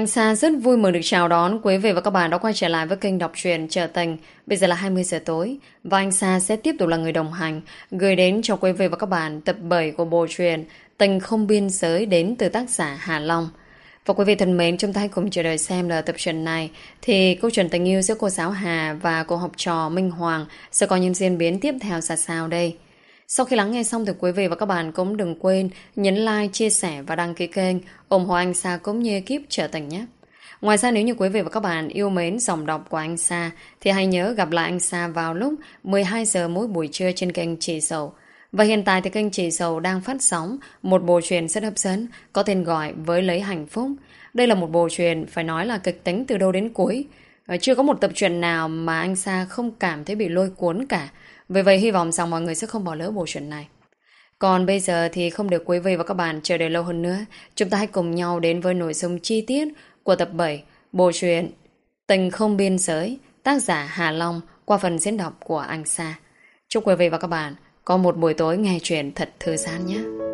Anh Sa rất vui mừng được chào đón quý vị và các bạn đã quay trở lại với kênh đọc truyện Trở Tình. Bây giờ là 20 giờ tối và anh Sa sẽ tiếp tục là người đồng hành gửi đến cho quý vị và các bạn tập 7 của bộ truyện Tình không biên giới đến từ tác giả Hà Long. Và quý vị thân mến, chúng ta hãy cùng chờ đợi xem là tập truyện này thì câu chuyện tình yêu giữa cô giáo Hà và cô học trò Minh Hoàng sẽ có những diễn biến tiếp theo ra sao đây. Sau khi lắng nghe xong thì quý vị và các bạn cũng đừng quên nhấn like, chia sẻ và đăng ký kênh ủng hộ anh Sa cũng như ekip trở thành nhé. Ngoài ra nếu như quý vị và các bạn yêu mến dòng đọc của anh Sa thì hãy nhớ gặp lại anh Sa vào lúc 12 giờ mỗi buổi trưa trên kênh Chị Sầu. Và hiện tại thì kênh Chị Sầu đang phát sóng một bộ truyền rất hấp dẫn có tên gọi Với Lấy Hạnh Phúc. Đây là một bộ truyền phải nói là kịch tính từ đầu đến cuối. Ờ, chưa có một tập truyện nào mà anh Sa không cảm thấy bị lôi cuốn cả. Vì vậy, hy vọng rằng mọi người sẽ không bỏ lỡ bộ truyện này. Còn bây giờ thì không được quý vị và các bạn chờ đợi lâu hơn nữa. Chúng ta hãy cùng nhau đến với nội dung chi tiết của tập 7 bộ truyện Tình không biên giới, tác giả Hà Long qua phần diễn đọc của anh Sa. Chúc quý vị và các bạn có một buổi tối nghe chuyện thật thư giãn nhé.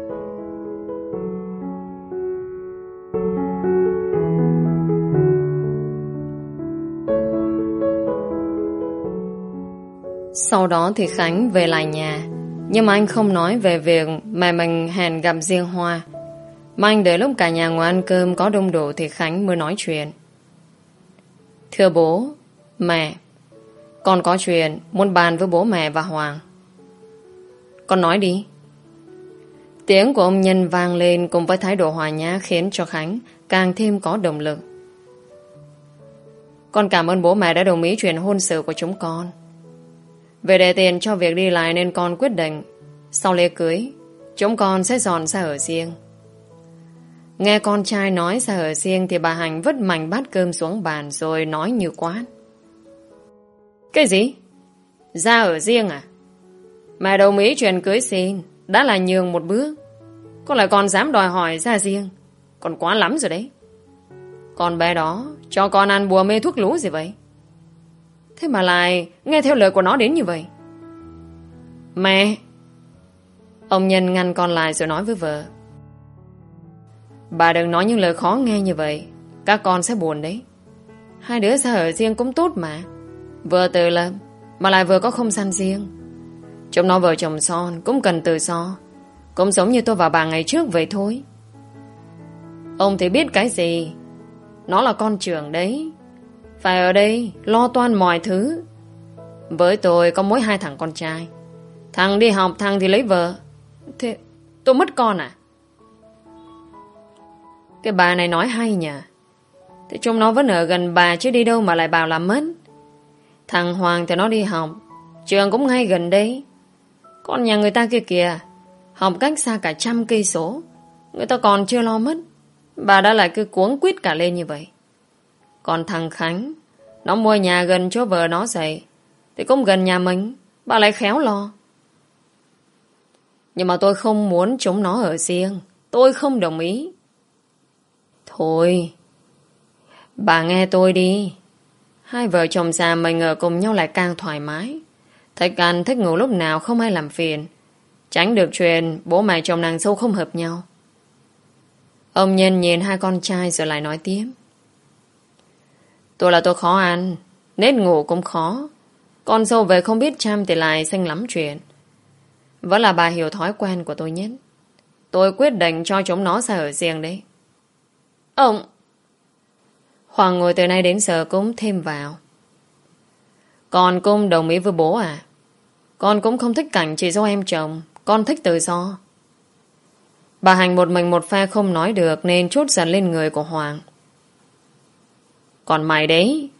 Sau đó thì Khánh về lại nhà. Nhưng mà anh không nói về việc mẹ mình hẹn gặp riêng Hoa. Mà anh đợi lúc cả nhà ngồi ăn cơm Có đông đủ thì Khánh mới nói chuyện. Thưa bố, Mẹ, Con có chuyện muốn bàn với bố mẹ và Hoàng. Con nói đi. Tiếng của ông Nhân vang lên Cùng với thái độ hòa nhã Khiến cho Khánh càng thêm có động lực. Con cảm ơn bố mẹ đã đồng ý chuyện hôn sự của chúng con về để tiền cho việc đi lại nên con quyết định Sau lễ cưới, Chúng con sẽ dọn ra ở riêng Nghe con trai nói ra ở riêng Thì bà Hành vứt mảnh bát cơm xuống bàn Rồi nói như quát Cái gì? Ra ở riêng à? Mẹ đồng ý chuyện cưới xin, Đã là nhường một bước Có lại còn dám đòi hỏi ra riêng Còn quá lắm rồi đấy Còn bé đó, Cho con ăn bùa mê thuốc lú gì vậy? Thế mà lại nghe theo lời của nó đến như vậy. Mẹ, Ông Nhân ngăn con lại rồi nói với vợ. Bà đừng nói những lời khó nghe như vậy, Các con sẽ buồn đấy. Hai đứa sao ở riêng cũng tốt mà. Vừa tự lập, Mà lại vừa có không gian riêng. Chúng nó vợ chồng son, Cũng cần tự do. Cũng giống như tôi và bà ngày trước vậy thôi. Ông thì biết cái gì? Nó là con trưởng đấy phải ở đây, lo toan mọi thứ. Với tôi có mỗi hai thằng con trai. Thằng đi học, thằng thì lấy vợ. Thế tôi mất con à? Cái bà này nói hay nhỉ? Thế chúng nó vẫn ở gần bà Chứ đi đâu mà lại bảo làm mất. Thằng Hoàng thì nó đi học. Trường cũng ngay gần đây. Con nhà người ta kia kìa. Học cách xa cả trăm cây số. Người ta còn chưa lo mất. Bà đã lại cứ cuống quýt cả lên như vậy còn thằng Khánh, Nó mua nhà gần chỗ vợ nó dậy, Thì cũng gần nhà mình, Bà lại khéo lo. Nhưng mà tôi không muốn chúng nó ở riêng, Tôi không đồng ý. Thôi, Bà nghe tôi đi. Hai vợ chồng già mình ở cùng nhau lại càng thoải mái. Thích ăn, thích ngủ lúc nào không ai làm phiền. Tránh được chuyện Bố mẹ chồng nàng sâu không hợp nhau. Ông nhân nhìn hai con trai rồi lại nói tiếp. Tôi là tôi khó ăn, Nết ngủ cũng khó. Con dâu về không biết chăm thì lại xanh lắm chuyện. Vẫn là bà hiểu thói quen của tôi nhất. Tôi quyết định cho chúng nó ra ở riêng đấy. Ông! Hoàng ngồi từ nay đến giờ cũng thêm vào. Con cũng đồng ý với bố à Con cũng không thích cảnh chị dâu em chồng, Con thích tự do. Bà Hành một mình một phe không nói được Nên chút dần lên người của Hoàng còn mày đấy.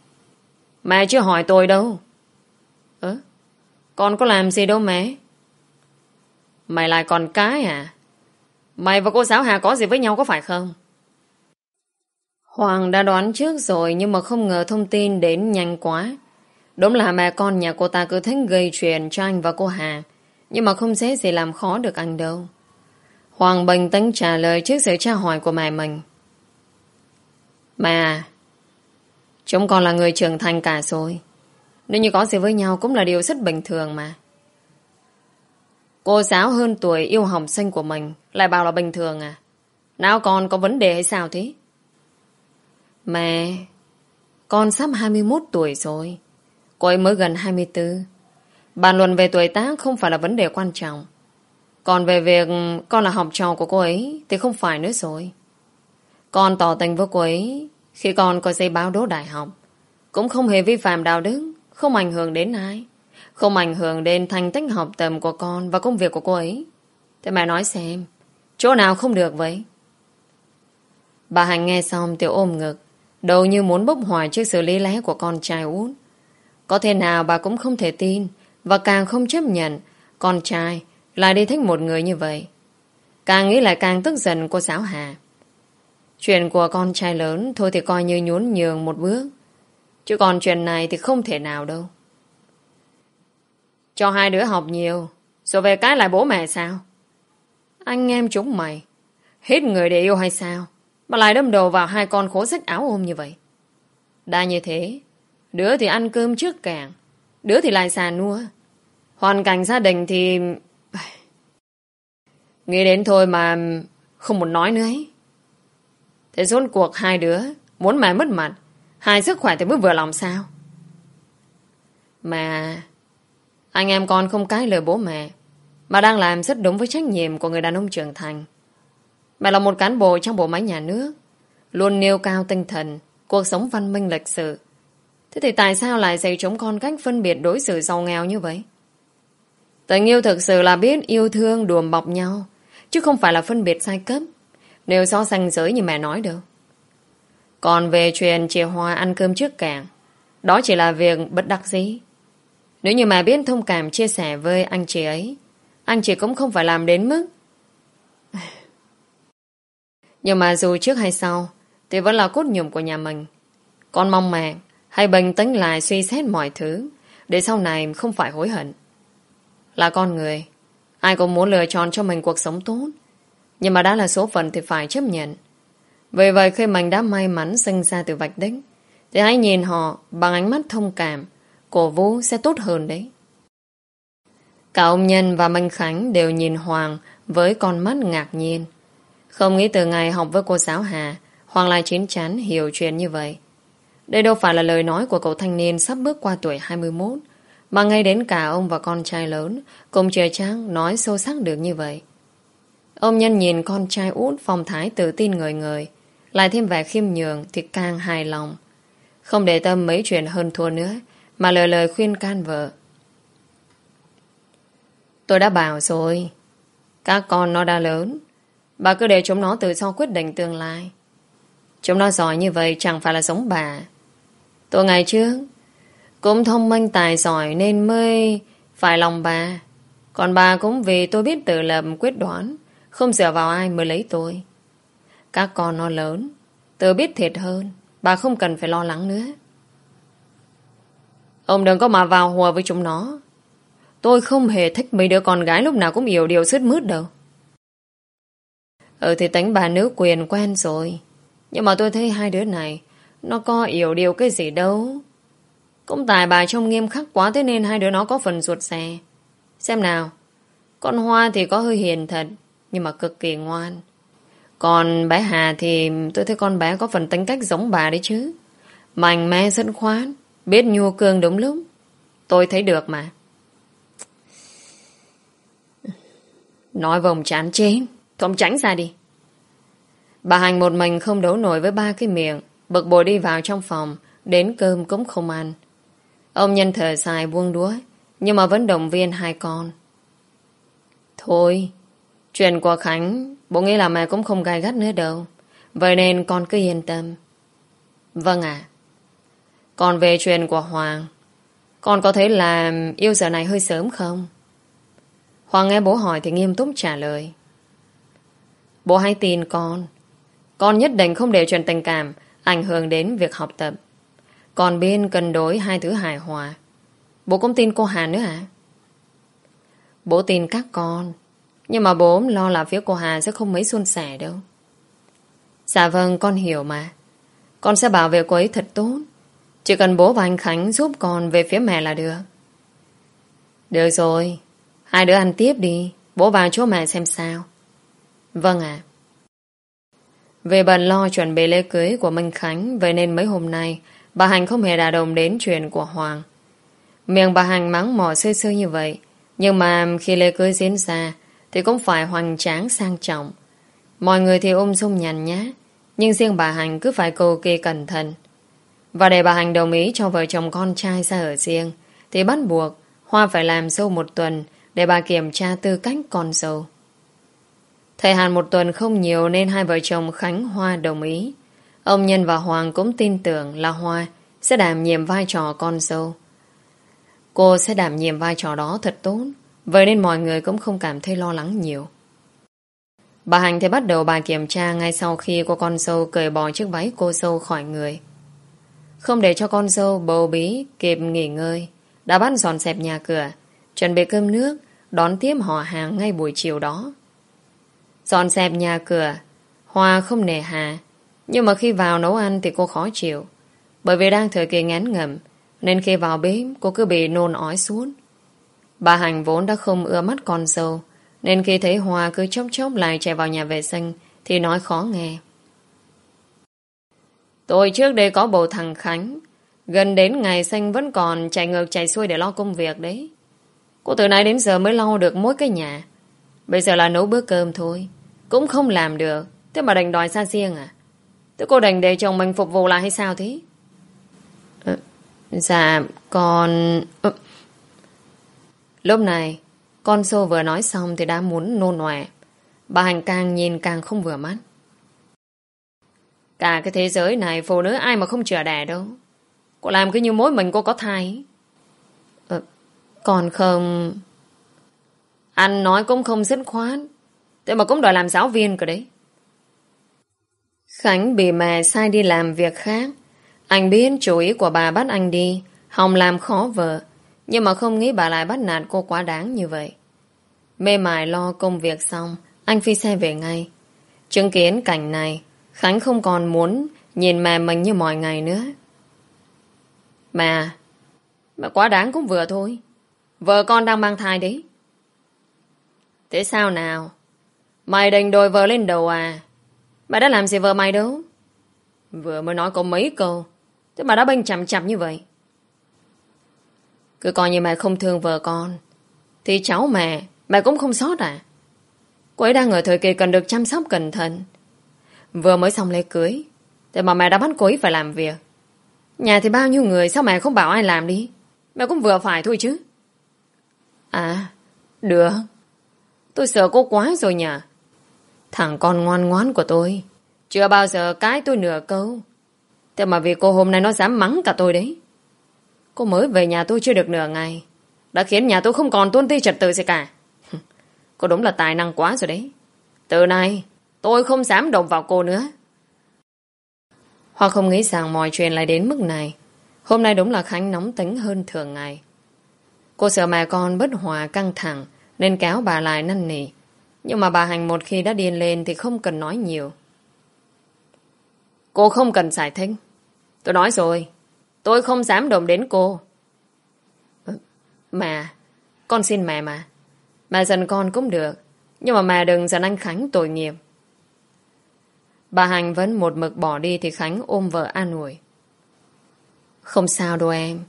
Mẹ chưa hỏi tôi đâu. Ơ Con có làm gì đâu mẹ. Mày lại còn cái à? Mày và cô giáo Hà có gì với nhau có phải không? Hoàng đã đoán trước rồi Nhưng mà không ngờ thông tin đến nhanh quá. Đúng là mẹ con nhà cô ta cứ thích gây chuyện cho anh và cô Hà, Nhưng mà không dễ gì làm khó được anh đâu. Hoàng bình tĩnh trả lời trước sự tra hỏi của mẹ mình. Mẹ à Chúng con là người trưởng thành cả rồi. Nếu như có gì với nhau cũng là điều rất bình thường mà. Cô giáo hơn tuổi yêu học sinh của mình lại bảo là bình thường à? Nào con có vấn đề hay sao thế? Mẹ, con sắp 21 tuổi rồi. Cô ấy mới gần 24. Bàn luận về tuổi tác không phải là vấn đề quan trọng. Còn về việc con là học trò của cô ấy thì không phải nữa rồi. Con tỏ tình với cô ấy khi con có giấy báo đỗ đại học. Cũng không hề vi phạm đạo đức, không ảnh hưởng đến ai. Không ảnh hưởng đến thành tích học tập của con và công việc của cô ấy. Thế mẹ nói xem, chỗ nào không được vậy? Bà hạnh nghe xong thì ôm ngực, đầu như muốn bốc hỏa trước sự lý lẽ của con trai út. Có thể nào bà cũng không thể tin và càng không chấp nhận con trai lại đi thích một người như vậy. Càng nghĩ lại càng tức giận cô giáo Hà. Chuyện của con trai lớn thôi thì coi như nhún nhường một bước. Chứ còn chuyện này thì không thể nào đâu. Cho hai đứa học nhiều, rồi về cái lại bố mẹ sao? Anh em chúng mày, hết người để yêu hay sao? Mà lại đâm đầu vào hai con khố sách áo ôm như vậy. Đã như thế, đứa thì ăn cơm trước càng, đứa thì lại xà nua. Hoàn cảnh gia đình thì... Nghĩ đến thôi mà không muốn nói nữa ấy. Thế rốt cuộc hai đứa muốn mẹ mất mặt, hai sức khỏe thì mới vừa lòng sao? Mà anh em con không cái lời bố mẹ mà đang làm rất đúng với trách nhiệm của người đàn ông trưởng thành. Mẹ là một cán bộ trong bộ máy nhà nước luôn nêu cao tinh thần cuộc sống văn minh lịch sự. Thế thì tại sao lại dạy chúng con cách phân biệt đối xử giàu nghèo như vậy? Tình yêu thực sự là biết yêu thương đùm bọc nhau chứ không phải là phân biệt sai cấp nếu so sánh giới như mẹ nói được, Còn về chuyện chia hoa ăn cơm trước cảng đó chỉ là việc bất đắc dĩ. Nếu như mẹ biết thông cảm chia sẻ với anh chị ấy anh chị cũng không phải làm đến mức. Nhưng mà dù trước hay sau Thì vẫn là cốt nhục của nhà mình. Con mong mẹ Hãy bình tĩnh lại suy xét mọi thứ Để sau này không phải hối hận. Là con người Ai cũng muốn lựa chọn cho mình cuộc sống tốt. Nhưng mà đã là số phận thì phải chấp nhận Vì vậy khi mình đã may mắn sinh ra từ vạch đích Thì hãy nhìn họ bằng ánh mắt thông cảm Cổ vũ sẽ tốt hơn đấy Cả ông Nhân và Minh Khánh đều nhìn Hoàng với con mắt ngạc nhiên. Không nghĩ từ ngày học với cô giáo Hà, Hoàng lại chín chắn hiểu chuyện như vậy. Đây đâu phải là lời nói của cậu thanh niên sắp bước qua tuổi 21, mà ngay đến cả ông và con trai lớn cũng trời trang nói sâu sắc được như vậy. Ông Nhân nhìn con trai út phong thái tự tin người người, lại thêm vẻ khiêm nhường thì càng hài lòng. Không để tâm mấy chuyện hơn thua nữa, mà lời lời khuyên can vợ. Tôi đã bảo rồi. Các con nó đã lớn. Bà cứ để chúng nó tự do quyết định tương lai. Chúng nó giỏi như vậy chẳng phải là giống bà. Tôi ngày trước cũng thông minh tài giỏi nên mới phải lòng bà. Còn bà cũng vì tôi biết tự lập quyết đoán không dựa vào ai mới lấy tôi. Các con nó lớn, Tớ biết thiệt hơn, bà không cần phải lo lắng nữa. Ông đừng có mà vào hùa với chúng nó Tôi không hề thích mấy đứa con gái lúc nào cũng hiểu điều sứt mướt đâu. Ừ thì tính bà nữ quyền quen rồi. Nhưng mà tôi thấy hai đứa này, nó có hiểu điều cái gì đâu. Cũng tại bà trông nghiêm khắc quá thế nên hai đứa nó có phần ruột xè Xem nào. Con Hoa thì có hơi hiền thật nhưng mà cực kỳ ngoan. Còn bé Hà thì tôi thấy con bé có phần tính cách giống bà đấy chứ. Mạnh mẽ dân khoán, biết nhua cương đúng lúc. Tôi thấy được mà. Nói vòng chán chén Không tránh ra đi Bà Hành một mình không đấu nổi với ba cái miệng Bực bội đi vào trong phòng Đến cơm cũng không ăn Ông nhân thở dài buông đuối Nhưng mà vẫn động viên hai con Thôi Chuyện của Khánh, Bố nghĩ là mẹ cũng không gai gắt nữa đâu Vậy nên con cứ yên tâm Vâng ạ Còn về chuyện của Hoàng, Con có thấy là yêu giờ này hơi sớm không? Hoàng nghe bố hỏi thì nghiêm túc trả lời. Bố hãy tin con. Con nhất định không để chuyện tình cảm ảnh hưởng đến việc học tập. Còn bên cân đối hai thứ hài hòa. Bố cũng tin cô Hà nữa à Bố tin các con. Nhưng mà bố lo là phía cô Hà sẽ không mấy suôn sẻ đâu. Dạ vâng, con hiểu mà. Con sẽ bảo vệ cô ấy thật tốt. Chỉ cần bố và anh Khánh giúp con về phía mẹ là được. Được rồi. Hai đứa ăn tiếp đi Bố vào chỗ mẹ xem sao Vâng ạ Về bận lo chuẩn bị lễ cưới của Minh Khánh Vậy nên mấy hôm nay Bà Hành không hề đà đồng đến chuyện của Hoàng Miệng bà Hành mắng mỏ sơ sơ như vậy Nhưng mà khi lễ cưới diễn ra thì cũng phải hoành tráng sang trọng. Mọi người thì ôm sung nhàn nhá Nhưng riêng bà Hành cứ phải cầu kỳ cẩn thận. Và để bà Hành đồng ý cho vợ chồng con trai ra ở riêng, Thì bắt buộc Hoa phải làm sâu một tuần Để bà kiểm tra tư cách con dâu. Thời hạn một tuần không nhiều Nên hai vợ chồng Khánh Hoa đồng ý. Ông Nhân và Hoàng cũng tin tưởng là Hoa Sẽ đảm nhiệm vai trò con dâu. Cô sẽ đảm nhiệm vai trò đó thật tốt. Vậy nên mọi người cũng không cảm thấy lo lắng nhiều Bà Hành thì bắt đầu bà kiểm tra ngay sau khi cô con sâu cởi bỏ chiếc váy cô sâu khỏi người. Không để cho con sâu bầu bí kịp nghỉ ngơi, đã bắt dọn dẹp nhà cửa, chuẩn bị cơm nước, đón tiếp họ hàng ngay buổi chiều đó. Dọn dẹp nhà cửa, Hoa không nề hà, nhưng mà khi vào nấu ăn thì cô khó chịu, bởi vì đang thời kỳ ngán ngẩm, nên khi vào bếp cô cứ bị nôn ói suốt. Bà Hành vốn đã không ưa mắt con dâu, nên khi thấy Hoa cứ chốc chốc lại chạy vào nhà vệ sinh Thì nói khó nghe. Tôi trước đây có bầu thằng Khánh Gần đến ngày sinh vẫn còn chạy ngược chạy xuôi để lo công việc đấy. Cô từ nay đến giờ mới lo được mỗi cái nhà. Bây giờ là nấu bữa cơm thôi Cũng không làm được Thế mà đành đòi xa riêng à? Thế cô đành để chồng mình phục vụ lại hay sao thế? Ờ, dạ Còn. Lúc này con sô vừa nói xong thì đã muốn nôn nòe. Bà Hành càng nhìn càng không vừa mắt. Cả cái thế giới này phụ nữ ai mà không chữa đẻ đâu. Cô làm cứ như mối mình cô có thai. Ờ, còn không... Anh nói cũng không dứt khoát. Thế mà cũng đòi làm giáo viên cơ đấy. Khánh bị mẹ sai đi làm việc khác. Anh biết chủ ý của bà bắt anh đi. Hồng làm khó vợ. Nhưng mà không nghĩ bà lại bắt nạt cô quá đáng như vậy. Mê mải lo công việc xong, anh phi xe về ngay. Chứng kiến cảnh này, Khánh không còn muốn nhìn mẹ mình như mọi ngày nữa. Mà, mà quá đáng cũng vừa thôi. Vợ con đang mang thai đấy. Thế sao nào? Mày đành đồi vợ lên đầu à? Mày đã làm gì vợ mày đâu? Vừa mới nói có mấy câu. Thế mà đã bênh chằm chằm như vậy. Cứ coi như mẹ không thương vợ con. Thì cháu mẹ Mẹ cũng không sót à? Cô ấy đang ở thời kỳ cần được chăm sóc cẩn thận. Vừa mới xong lễ cưới, Thế mà mẹ đã bắt cô ấy phải làm việc. Nhà thì bao nhiêu người, Sao mẹ không bảo ai làm đi? Mẹ cũng vừa phải thôi chứ. À Được. Tôi sợ cô quá rồi nhỉ? Thằng con ngoan ngoãn của tôi, Chưa bao giờ cái tôi nửa câu. Thế mà vì cô hôm nay nó dám mắng cả tôi đấy. Cô mới về nhà tôi chưa được nửa ngày. Đã khiến nhà tôi không còn tuân ti trật tự gì cả. Cô đúng là tài năng quá rồi đấy. Từ nay, Tôi không dám động vào cô nữa. Hoa không nghĩ rằng mọi chuyện lại đến mức này. Hôm nay đúng là Khánh nóng tính hơn thường ngày. Cô sợ mẹ con bất hòa căng thẳng, Nên kéo bà lại năn nỉ. Nhưng mà bà Hành một khi đã điên lên Thì không cần nói nhiều. Cô không cần giải thích. Tôi nói rồi Tôi không dám động đến cô. Ừ, mà, con xin mẹ mà. Mà giận con cũng được. Nhưng mà mẹ đừng giận anh Khánh tội nghiệp. Bà Hành vẫn một mực bỏ đi thì Khánh ôm vợ an ủi. Không sao đâu em.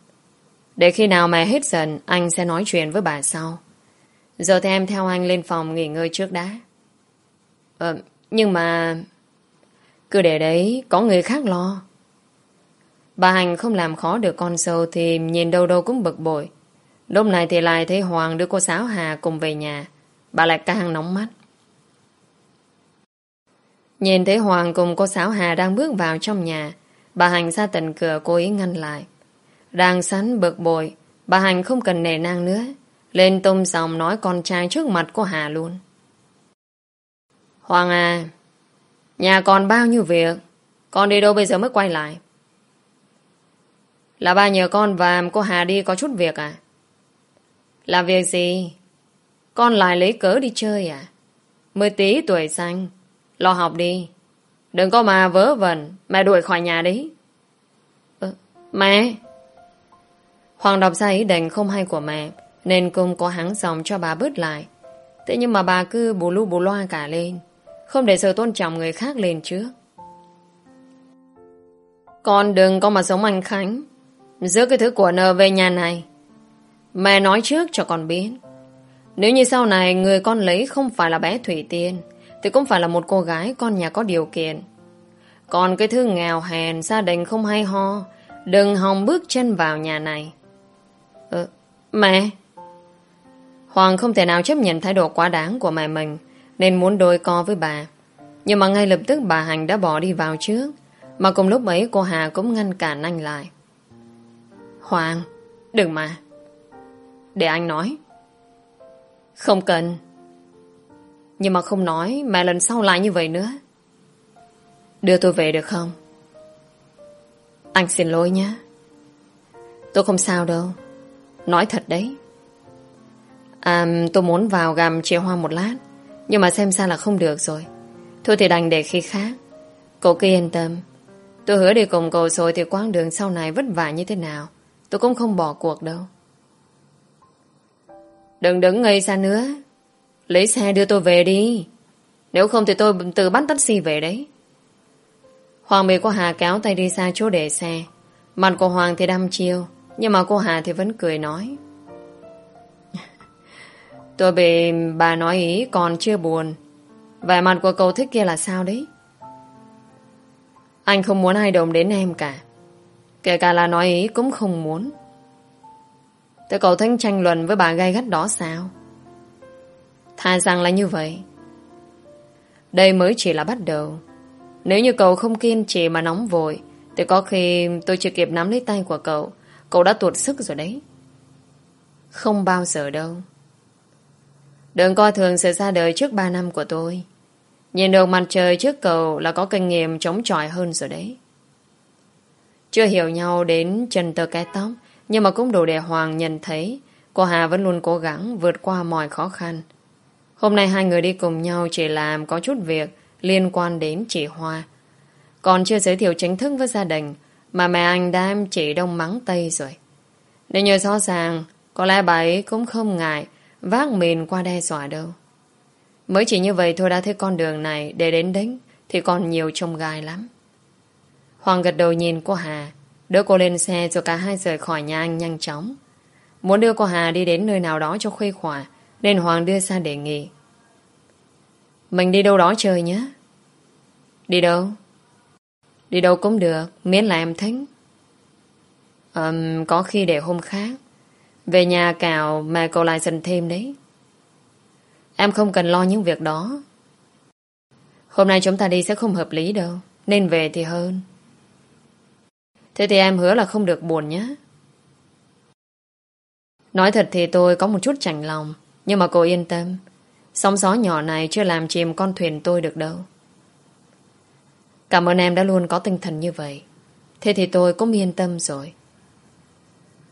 Để khi nào mẹ hết giận, anh sẽ nói chuyện với bà sau. Giờ thì em theo anh lên phòng nghỉ ngơi trước đã. Ờ, nhưng mà... Cứ để đấy, có người khác lo. Bà Hành không làm khó được con sâu thì nhìn đâu đâu cũng bực bội. Lúc này thì lại thấy Hoàng đưa cô Sáo Hà cùng về nhà. Bà lại càng nóng mắt. Nhìn thấy Hoàng cùng cô Sáo Hà đang bước vào trong nhà. Bà Hành ra tận cửa cố ý ngăn lại. Đang sắn bực bội. Bà Hành không cần nề nang nữa. Lên tôm dòng nói con trai trước mặt cô Hà luôn. Hoàng à, nhà còn bao nhiêu việc. Con đi đâu bây giờ mới quay lại? Là ba nhờ con và cô Hà đi có chút việc à? Làm việc gì? Con lại lấy cớ đi chơi à? Mới tí tuổi xanh. Lo học đi. Đừng có mà vớ vẩn. Mẹ đuổi khỏi nhà đấy. Ừ, ờ, mẹ! Hoàng đọc ra ý định không hay của mẹ nên cũng có hắng dòng cho bà bớt lại. Thế nhưng mà bà cứ bù lu bù loa cả lên. Không để sự tôn trọng người khác lên trước. Con đừng có mà sống anh Khánh. Giữa cái thứ của nợ về nhà này. Mẹ nói trước cho con biết. Nếu như sau này người con lấy không phải là bé Thủy Tiên, thì cũng phải là một cô gái con nhà có điều kiện. Còn cái thứ nghèo hèn, gia đình không hay ho, đừng hòng bước chân vào nhà này. ừ, mẹ! Hoàng không thể nào chấp nhận thái độ quá đáng của mẹ mình, nên muốn đôi co với bà. Nhưng mà ngay lập tức bà Hành đã bỏ đi vào trước, mà cùng lúc ấy cô Hà cũng ngăn cản anh lại. Hoàng, đừng mà. Để anh nói. Không cần. Nhưng mà không nói Mẹ lần sau lại như vậy nữa. Đưa tôi về được không? Anh xin lỗi nhé. Tôi không sao đâu. Nói thật đấy. À tôi muốn vào gầm chìa hoa một lát. Nhưng mà xem ra là không được rồi. Thôi thì đành để khi khác. Cậu cứ yên tâm. Tôi hứa đi cùng cậu rồi thì quãng đường sau này vất vả như thế nào. Tôi cũng không bỏ cuộc đâu. Đừng đứng ngây xa nữa. Lấy xe đưa tôi về đi. Nếu không thì tôi tự bắt taxi về đấy. Hoàng bị cô Hà kéo tay đi xa chỗ để xe. Mặt của Hoàng thì đăm chiêu, Nhưng mà cô Hà thì vẫn cười nói. Tôi bị bà nói ý, còn chưa buồn. Vẻ mặt của cậu thích kia là sao đấy? Anh không muốn ai đồng đến em cả. Kể cả là nói ý cũng không muốn. Thế cậu Thanh tranh luận với bà gay gắt đó sao? Thà rằng là như vậy. Đây mới chỉ là bắt đầu. Nếu như cậu không kiên trì mà nóng vội, Thì có khi tôi chưa kịp nắm lấy tay của cậu. Cậu đã tuột sức rồi đấy. Không bao giờ đâu. Đừng coi thường sự ra đời trước 3 năm của tôi. Nhìn được mặt trời trước cậu là có kinh nghiệm chống chọi hơn rồi đấy. Chưa hiểu nhau đến chân tơ cái tóc, Nhưng mà cũng đủ để Hoàng nhận thấy Cô Hà vẫn luôn cố gắng vượt qua mọi khó khăn Hôm nay hai người đi cùng nhau chỉ làm có chút việc liên quan đến chị Hoa. Còn chưa giới thiệu chính thức với gia đình, mà mẹ anh đã em chỉ đông mắng Tây rồi. Nếu như rõ ràng, có lẽ bà ấy cũng không ngại vác mìn qua đe dọa đâu. Mới chỉ như vậy thôi đã thấy con đường này để đến đính thì còn nhiều trông gai lắm. Hoàng gật đầu nhìn cô Hà đưa cô lên xe rồi cả hai rời khỏi nhà anh nhanh chóng. Muốn đưa cô Hà đi đến nơi nào đó cho khuây khỏa nên Hoàng đưa ra đề nghị. Mình đi đâu đó chơi nhé. Đi đâu? Đi đâu cũng được Miễn là em thích. Um, Có khi để hôm khác. Về nhà cào mà cậu lại dần thêm đấy. Em không cần lo những việc đó. Hôm nay chúng ta đi sẽ không hợp lý đâu Nên về thì hơn. Thế thì em hứa là không được buồn nhé. Nói thật thì tôi có một chút chảnh lòng, nhưng mà cô yên tâm. Sóng gió nhỏ này chưa làm chìm con thuyền tôi được đâu. Cảm ơn em đã luôn có tinh thần như vậy. Thế thì tôi cũng yên tâm rồi.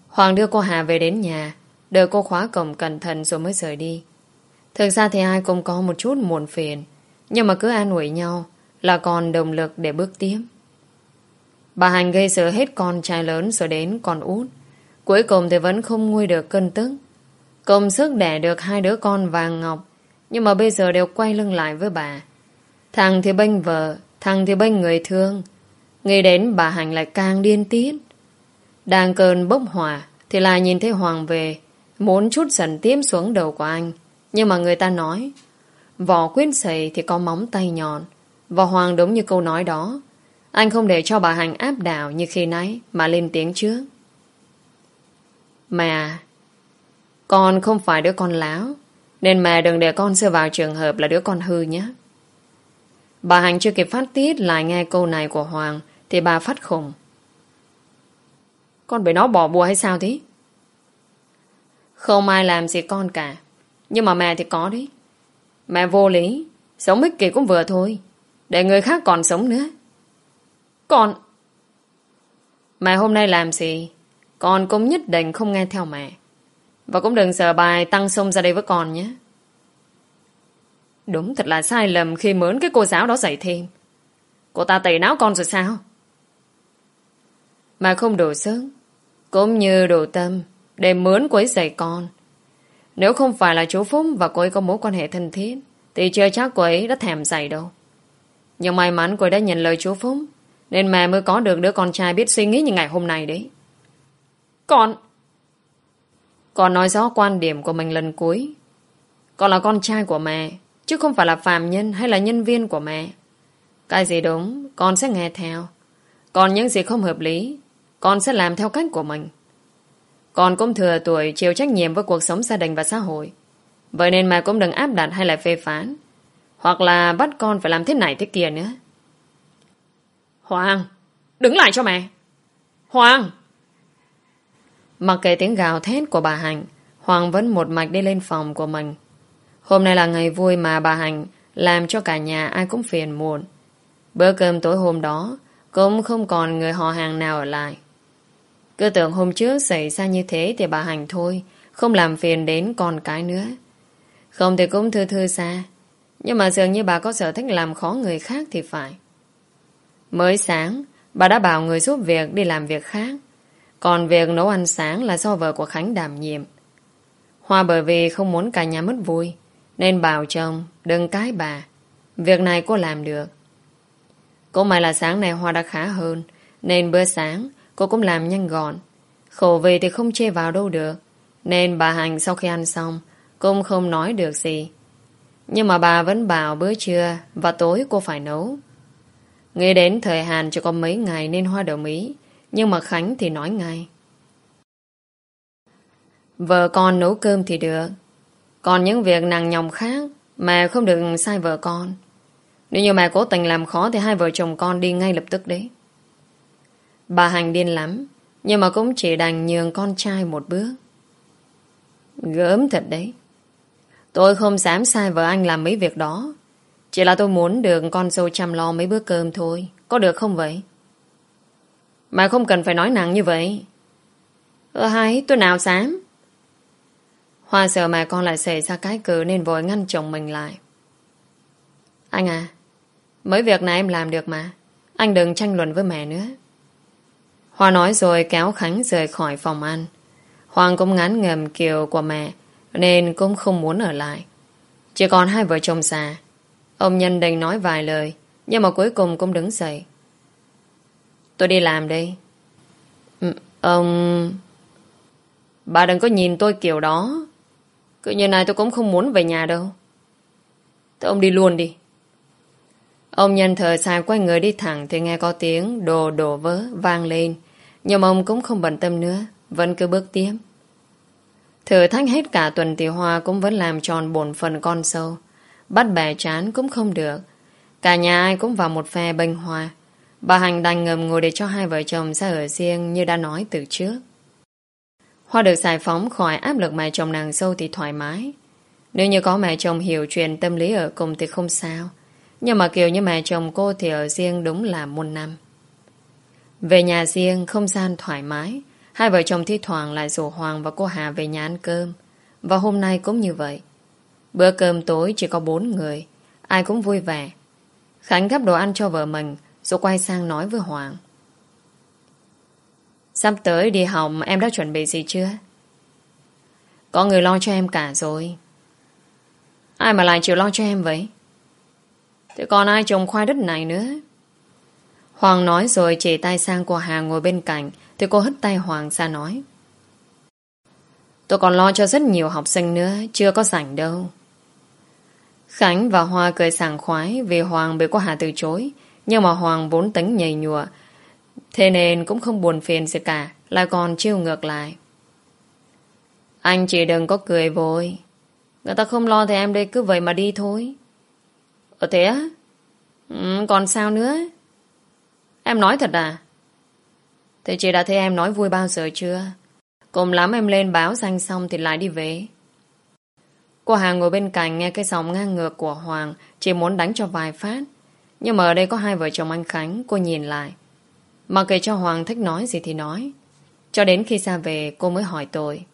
Hoàng đưa cô Hà về đến nhà Đợi cô khóa cổng cẩn thận rồi mới rời đi. Thực ra thì ai cũng có một chút muộn phiền, Nhưng mà cứ an ủi nhau Là còn động lực để bước tiếp. Bà Hành gây sợ hết con trai lớn rồi đến con út. Cuối cùng thì vẫn không nguôi được cơn tức. Công sức đẻ được hai đứa con vàng ngọc, Nhưng mà bây giờ đều quay lưng lại với bà. Thằng thì bênh vợ, Thằng thì bênh người thương. Nghĩ đến bà Hành lại càng điên tiết. Đang cơn bốc hỏa Thì lại nhìn thấy Hoàng về, Muốn chút dần tiêm xuống đầu của anh. Nhưng mà người ta nói, Vỏ quyết sầy thì có móng tay nhọn. Và Hoàng đúng như câu nói đó. Anh không để cho bà Hành áp đảo như khi nãy, Mà lên tiếng trước. Mà con không phải đứa con láo, Nên mẹ đừng để con rơi vào trường hợp là đứa con hư nhé. Bà Hành chưa kịp phát tiết lại nghe câu này của Hoàng, Thì bà phát khùng. Con bị nó bỏ bùa hay sao thế? Không ai làm gì con cả, Nhưng mà mẹ thì có đấy. Mẹ vô lý, Sống ích kỷ cũng vừa thôi, Để người khác còn sống nữa. Con Mẹ hôm nay làm gì Con cũng nhất định không nghe theo mẹ và cũng đừng sờ bài tăng xông ra đây với con nhé. Đúng thật là sai lầm khi mướn cái cô giáo đó dạy thêm. Cô ta tẩy não con rồi sao? Mà không đủ sức, cũng như đủ tâm để mướn cô ấy dạy con. Nếu không phải là chú Phúc và cô ấy có mối quan hệ thân thiết, thì chưa chắc cô ấy đã thèm dạy đâu. Nhưng may mắn cô ấy đã nhận lời chú Phúc, nên mẹ mới có được đứa con trai biết suy nghĩ như ngày hôm nay đấy. Con... Con nói rõ quan điểm của mình lần cuối. Con là con trai của mẹ, chứ không phải là phàm nhân hay là nhân viên của mẹ. Cái gì đúng, con sẽ nghe theo. Còn những gì không hợp lý, con sẽ làm theo cách của mình. Con cũng thừa tuổi chịu trách nhiệm với cuộc sống gia đình và xã hội. Vậy nên mẹ cũng đừng áp đặt hay là phê phán. Hoặc là bắt con phải làm thế này thế kia nữa. Hoàng, đứng lại cho mẹ. Hoàng! Mặc kệ tiếng gào thét của bà Hạnh, Hoàng vẫn một mạch đi lên phòng của mình. Hôm nay là ngày vui mà bà Hạnh làm cho cả nhà ai cũng phiền muộn. Bữa cơm tối hôm đó cũng không còn người họ hàng nào ở lại. Cứ tưởng hôm trước xảy ra như thế thì bà Hạnh thôi, không làm phiền đến con cái nữa. Không thì cũng thư thư xa. Nhưng mà dường như bà có sở thích làm khó người khác thì phải. Mới sáng, bà đã bảo người giúp việc đi làm việc khác. Còn việc nấu ăn sáng là do vợ của Khánh đảm nhiệm. Hoa bởi vì không muốn cả nhà mất vui, nên bảo chồng đừng cái bà. Việc này cô làm được. Cô may là sáng nay Hoa đã khá hơn, nên bữa sáng cô cũng làm nhanh gọn. Khổ về thì không chê vào đâu được. Nên bà Hành sau khi ăn xong, cũng không nói được gì. Nhưng mà bà vẫn bảo bữa trưa và tối cô phải nấu. Nghĩ đến thời hạn cho có mấy ngày nên Hoa đồng ý. Nhưng mà Khánh thì nói ngay. Vợ con nấu cơm thì được. Còn những việc nặng nhọc khác mà không được sai vợ con. Nếu như mẹ cố tình làm khó thì hai vợ chồng con đi ngay lập tức đấy. Bà Hành điên lắm, nhưng mà cũng chỉ đành nhường con trai một bước. Gớm thật đấy. Tôi không dám sai vợ anh làm mấy việc đó. Chỉ là tôi muốn được con dâu chăm lo mấy bữa cơm thôi. Có được không vậy? Mà không cần phải nói nặng như vậy. Ờ hay, tôi nào dám. Hoa sợ mẹ con lại xảy ra cái cử nên vội ngăn chồng mình lại. Anh à, mấy việc này em làm được mà. Anh đừng tranh luận với mẹ nữa. Hoa nói rồi kéo Khánh rời khỏi phòng ăn. Hoàng cũng ngán ngầm kiều của mẹ nên cũng không muốn ở lại. Chỉ còn hai vợ chồng già. Ông Nhân định nói vài lời nhưng mà cuối cùng cũng đứng dậy. Tôi đi làm đây. Ừ, ông... Bà đừng có nhìn tôi kiểu đó. Cứ như này tôi cũng không muốn về nhà đâu. Thế ông đi luôn đi. Ông nhân thở dài quay người đi thẳng thì nghe có tiếng đồ đổ vỡ vang lên. Nhưng ông cũng không bận tâm nữa, vẫn cứ bước tiếp. Thử thách hết cả tuần thì Hoa cũng vẫn làm tròn bổn phần con sâu. Bắt bẻ chán cũng không được. Cả nhà ai cũng vào một phe bênh Hoa. Bà Hành đành ngầm ngồi để cho hai vợ chồng ra ở riêng như đã nói từ trước. Hoa được giải phóng khỏi áp lực mẹ chồng nàng sâu thì thoải mái. Nếu như có mẹ chồng hiểu chuyện tâm lý ở cùng thì không sao. Nhưng mà kiểu như mẹ chồng cô thì ở riêng đúng là muôn năm. Về nhà riêng, không gian thoải mái. Hai vợ chồng thi thoảng lại rủ Hoàng và cô Hà về nhà ăn cơm. Và hôm nay cũng như vậy. Bữa cơm tối chỉ có bốn người. Ai cũng vui vẻ. Khánh gắp đồ ăn cho vợ mình rồi quay sang nói với Hoàng. Sắp tới đi học em đã chuẩn bị gì chưa? Có người lo cho em cả rồi. Ai mà lại chịu lo cho em vậy? Thì còn ai trồng khoai đất này nữa? Hoàng nói rồi chỉ tay sang cô Hà ngồi bên cạnh thì cô hất tay Hoàng ra nói. Tôi còn lo cho rất nhiều học sinh nữa, chưa có rảnh đâu. Khánh và Hoa cười sảng khoái vì Hoàng bị cô Hà từ chối. Nhưng mà Hoàng vốn tính nhầy nhùa. Thế nên cũng không buồn phiền gì cả Lại còn chiêu ngược lại. Anh chỉ đừng có cười vội. Người ta không lo thì em đây cứ vậy mà đi thôi. Ờ thế á? Ừ, Còn sao nữa? Em nói thật à? Thế chị đã thấy em nói vui bao giờ chưa? Cùng lắm em lên báo danh xong Thì lại đi về. Cô Hà ngồi bên cạnh nghe cái giọng ngang ngược của Hoàng, Chỉ muốn đánh cho vài phát. Nhưng mà ở đây có hai vợ chồng anh Khánh, Cô nhìn lại. Mặc kệ cho Hoàng thích nói gì thì nói. Cho đến khi xa về, cô mới hỏi tôi.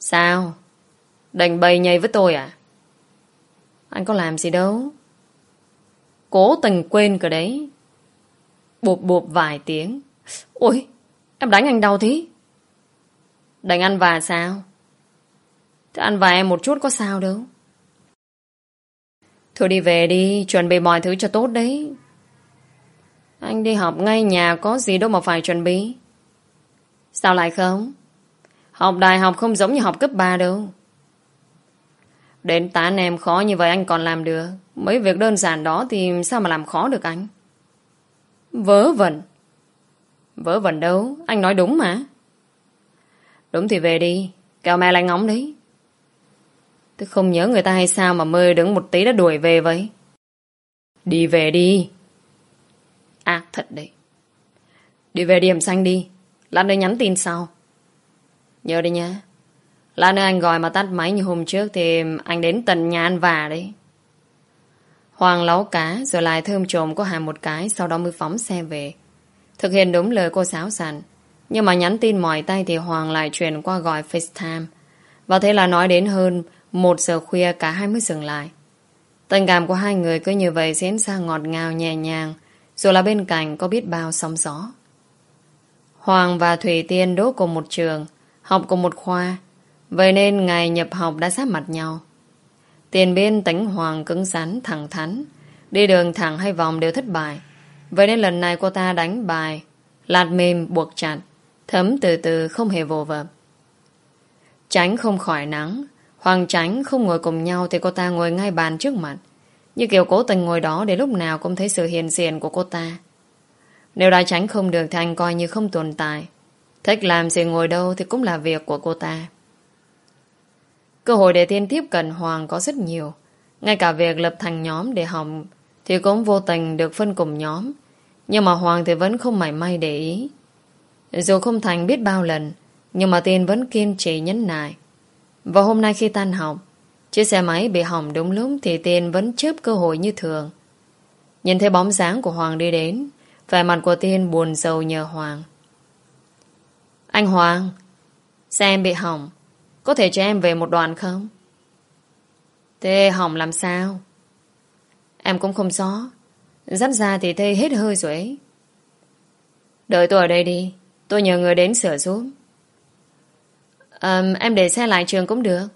Sao? Đành bày nhây với tôi à? Anh có làm gì đâu. Cố tình quên cơ đấy. Bụp bụp vài tiếng. Ôi, Em đánh anh đau thế. Đánh ăn và sao? Thế ăn vài em một chút có sao đâu Thôi đi về đi Chuẩn bị mọi thứ cho tốt đấy Anh đi học ngay nhà có gì đâu mà phải chuẩn bị. Sao lại không? Học đại học không giống như học cấp 3 đâu. Đến tán em khó như vậy anh còn làm được. Mấy việc đơn giản đó thì sao mà làm khó được anh? Vớ vẩn. Vớ vẩn đâu, anh nói đúng mà. Đúng thì về đi, kẹo mẹ lại ngóng đấy. Tôi không nhớ người ta hay sao mà mơ đứng một tí đã đuổi về vậy. Đi về đi. Ác thật đấy. Đi về điểm xanh đi. Lát nữa nhắn tin sau. Nhớ đi nhá. Lát nữa anh gọi mà tắt máy như hôm trước thì anh đến tận nhà ăn vả đấy. Hoàng lấu cá, rồi lại thơm trồm cô Hà một cái, sau đó mới phóng xe về. Thực hiện đúng lời cô giáo sẵn. Nhưng mà nhắn tin mỏi tay thì Hoàng lại chuyển qua gọi FaceTime. Và thế là nói đến hơn một giờ khuya cả hai mới dừng lại. Tình cảm của hai người cứ như vậy diễn ra ngọt ngào nhẹ nhàng rồi là bên cạnh có biết bao sóng gió. Hoàng và Thủy Tiên đỗ cùng một trường, học cùng một khoa, vậy nên ngày nhập học đã sát mặt nhau. Tiền biên tính Hoàng cứng rắn, thẳng thắn, đi đường thẳng hay vòng đều thất bại vậy nên lần này cô ta đánh bài, lạt mềm, buộc chặt, thấm từ từ, không hề vô vập. Tránh không khỏi nắng Hoàng tránh không ngồi cùng nhau Thì cô ta ngồi ngay bàn trước mặt. Như kiểu cố tình ngồi đó để lúc nào cũng thấy sự hiền diện của cô ta. Nếu đã tránh không được Thì anh coi như không tồn tại. Thích làm gì ngồi đâu Thì cũng là việc của cô ta. Cơ hội để tiên tiếp cận Hoàng có rất nhiều. Ngay cả việc lập thành nhóm để học Thì cũng vô tình được phân cùng nhóm. Nhưng mà Hoàng thì vẫn không mảy may để ý. Dù không thành biết bao lần, Nhưng mà tiên vẫn kiên trì nhấn nại và hôm nay khi tan học, chiếc xe máy bị hỏng đúng lúc thì Tiên vẫn chớp cơ hội như thường. Nhìn thấy bóng dáng của Hoàng đi đến, vẻ mặt của Tiên buồn rầu nhờ Hoàng. Anh Hoàng, xe em bị hỏng, có thể cho em về một đoạn không? Thế hỏng làm sao? Em cũng không rõ. Dắt ra thì thê hết hơi rồi ấy. Đợi tôi ở đây đi, tôi nhờ người đến sửa giúp. Um, em để xe lại trường cũng được.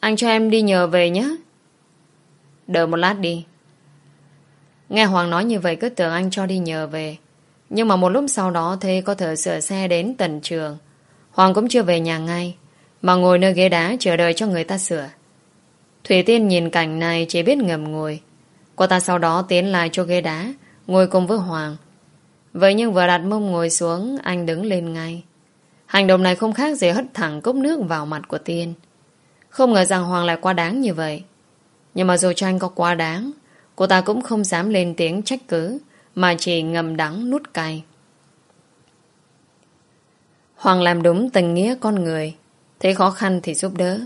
Anh cho em đi nhờ về nhé. Đợi một lát đi. Nghe Hoàng nói như vậy cứ tưởng anh cho đi nhờ về. Nhưng mà một lúc sau đó Thê có thể sửa xe đến tận trường. Hoàng cũng chưa về nhà ngay. Mà ngồi nơi ghế đá chờ đợi cho người ta sửa. Thủy Tiên nhìn cảnh này chỉ biết ngầm ngồi. Cô ta sau đó tiến lại cho ghế đá, ngồi cùng với Hoàng. Vậy nhưng vừa đặt mông ngồi xuống, anh đứng lên ngay. Hành động này không khác gì hất thẳng cốc nước vào mặt của Tiên. Không ngờ rằng Hoàng lại quá đáng như vậy. Nhưng mà dù cho anh có quá đáng, cô ta cũng không dám lên tiếng trách cứ, mà chỉ ngầm đắng nút cay. Hoàng làm đúng tình nghĩa con người, thấy khó khăn thì giúp đỡ.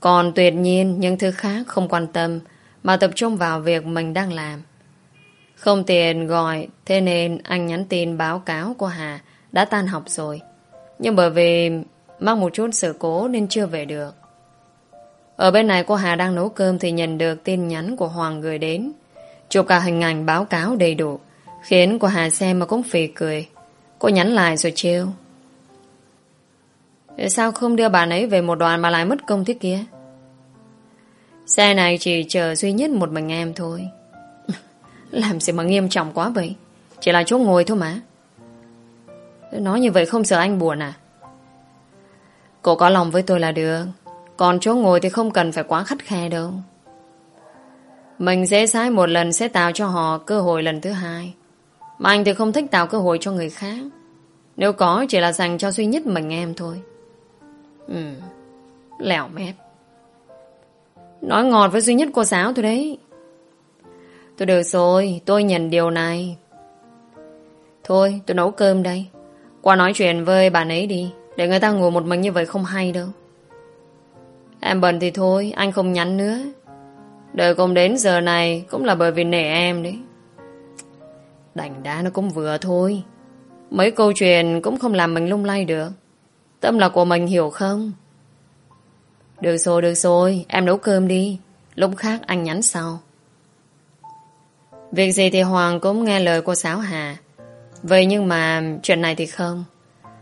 Còn tuyệt nhiên những thứ khác không quan tâm, mà tập trung vào việc mình đang làm. Không tiền gọi, thế nên anh nhắn tin báo cáo của Hà đã tan học rồi. Nhưng bởi vì mắc một chút sự cố nên chưa về được. Ở bên này cô Hà đang nấu cơm thì nhận được tin nhắn của Hoàng gửi đến. Chụp cả hình ảnh báo cáo đầy đủ, khiến cô Hà xem mà cũng phì cười. Cô nhắn lại rồi trêu. Sao không đưa bạn ấy về một đoàn mà lại mất công thế kia? Xe này chỉ chờ duy nhất một mình em thôi. Làm gì mà nghiêm trọng quá vậy? Chỉ là chỗ ngồi thôi mà. Nói như vậy không sợ anh buồn à? Cô có lòng với tôi là được. Còn chỗ ngồi thì không cần phải quá khắt khe đâu. Mình dễ sai một lần sẽ tạo cho họ cơ hội lần thứ hai. Mà anh thì không thích tạo cơ hội cho người khác. Nếu có chỉ là dành cho duy nhất mình em thôi. Ừ Lẻo mép. Nói ngọt với duy nhất cô giáo thôi đấy. Tôi được rồi, Tôi nhận điều này. Thôi, tôi nấu cơm đây qua nói chuyện với bạn ấy đi, Để người ta ngủ một mình như vậy không hay đâu. Em bận thì thôi, Anh không nhắn nữa. Đợi cùng đến giờ này, Cũng là bởi vì nể em đấy. Đành đá nó cũng vừa thôi. Mấy câu chuyện Cũng không làm mình lung lay được. Tâm là của mình hiểu không? Được rồi được rồi, Em nấu cơm đi. Lúc khác anh nhắn sau. Việc gì thì Hoàng cũng nghe lời cô Sáo Hà. Vậy nhưng mà chuyện này thì không.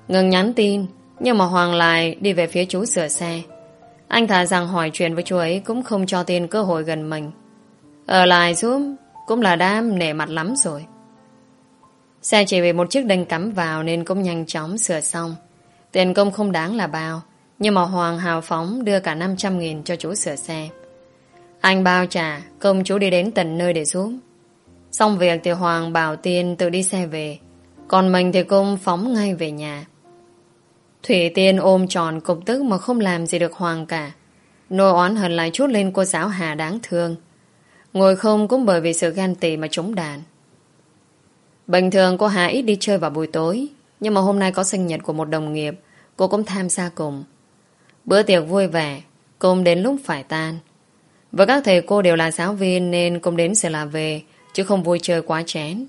Ngừng nhắn tin, nhưng mà Hoàng lại đi về phía chú sửa xe. Anh thà rằng hỏi chuyện với chú ấy cũng không cho tiền cơ hội gần mình. Ở lại giúp cũng là đam nể mặt lắm rồi. Xe chỉ bị một chiếc đinh cắm vào nên cũng nhanh chóng sửa xong. Tiền công không đáng là bao, nhưng mà Hoàng hào phóng đưa cả 500.000 cho chú sửa xe. Anh bao trả, công chú đi đến tận nơi để giúp. Xong việc thì Hoàng bảo Tiên tự đi xe về, còn mình thì cũng phóng ngay về nhà. Thủy Tiên ôm tròn cục tức mà không làm gì được Hoàng cả. Nỗi oán hận lại chút lên cô giáo Hà đáng thương. Ngồi không cũng bởi vì sự gan tị mà trúng đàn. Bình thường cô Hà ít đi chơi vào buổi tối, nhưng mà hôm nay có sinh nhật của một đồng nghiệp, cô cũng tham gia cùng. Bữa tiệc vui vẻ, Cùng đến lúc phải tan. với các thầy cô đều là giáo viên nên cũng đến sẽ là về, chứ không vui chơi quá chén.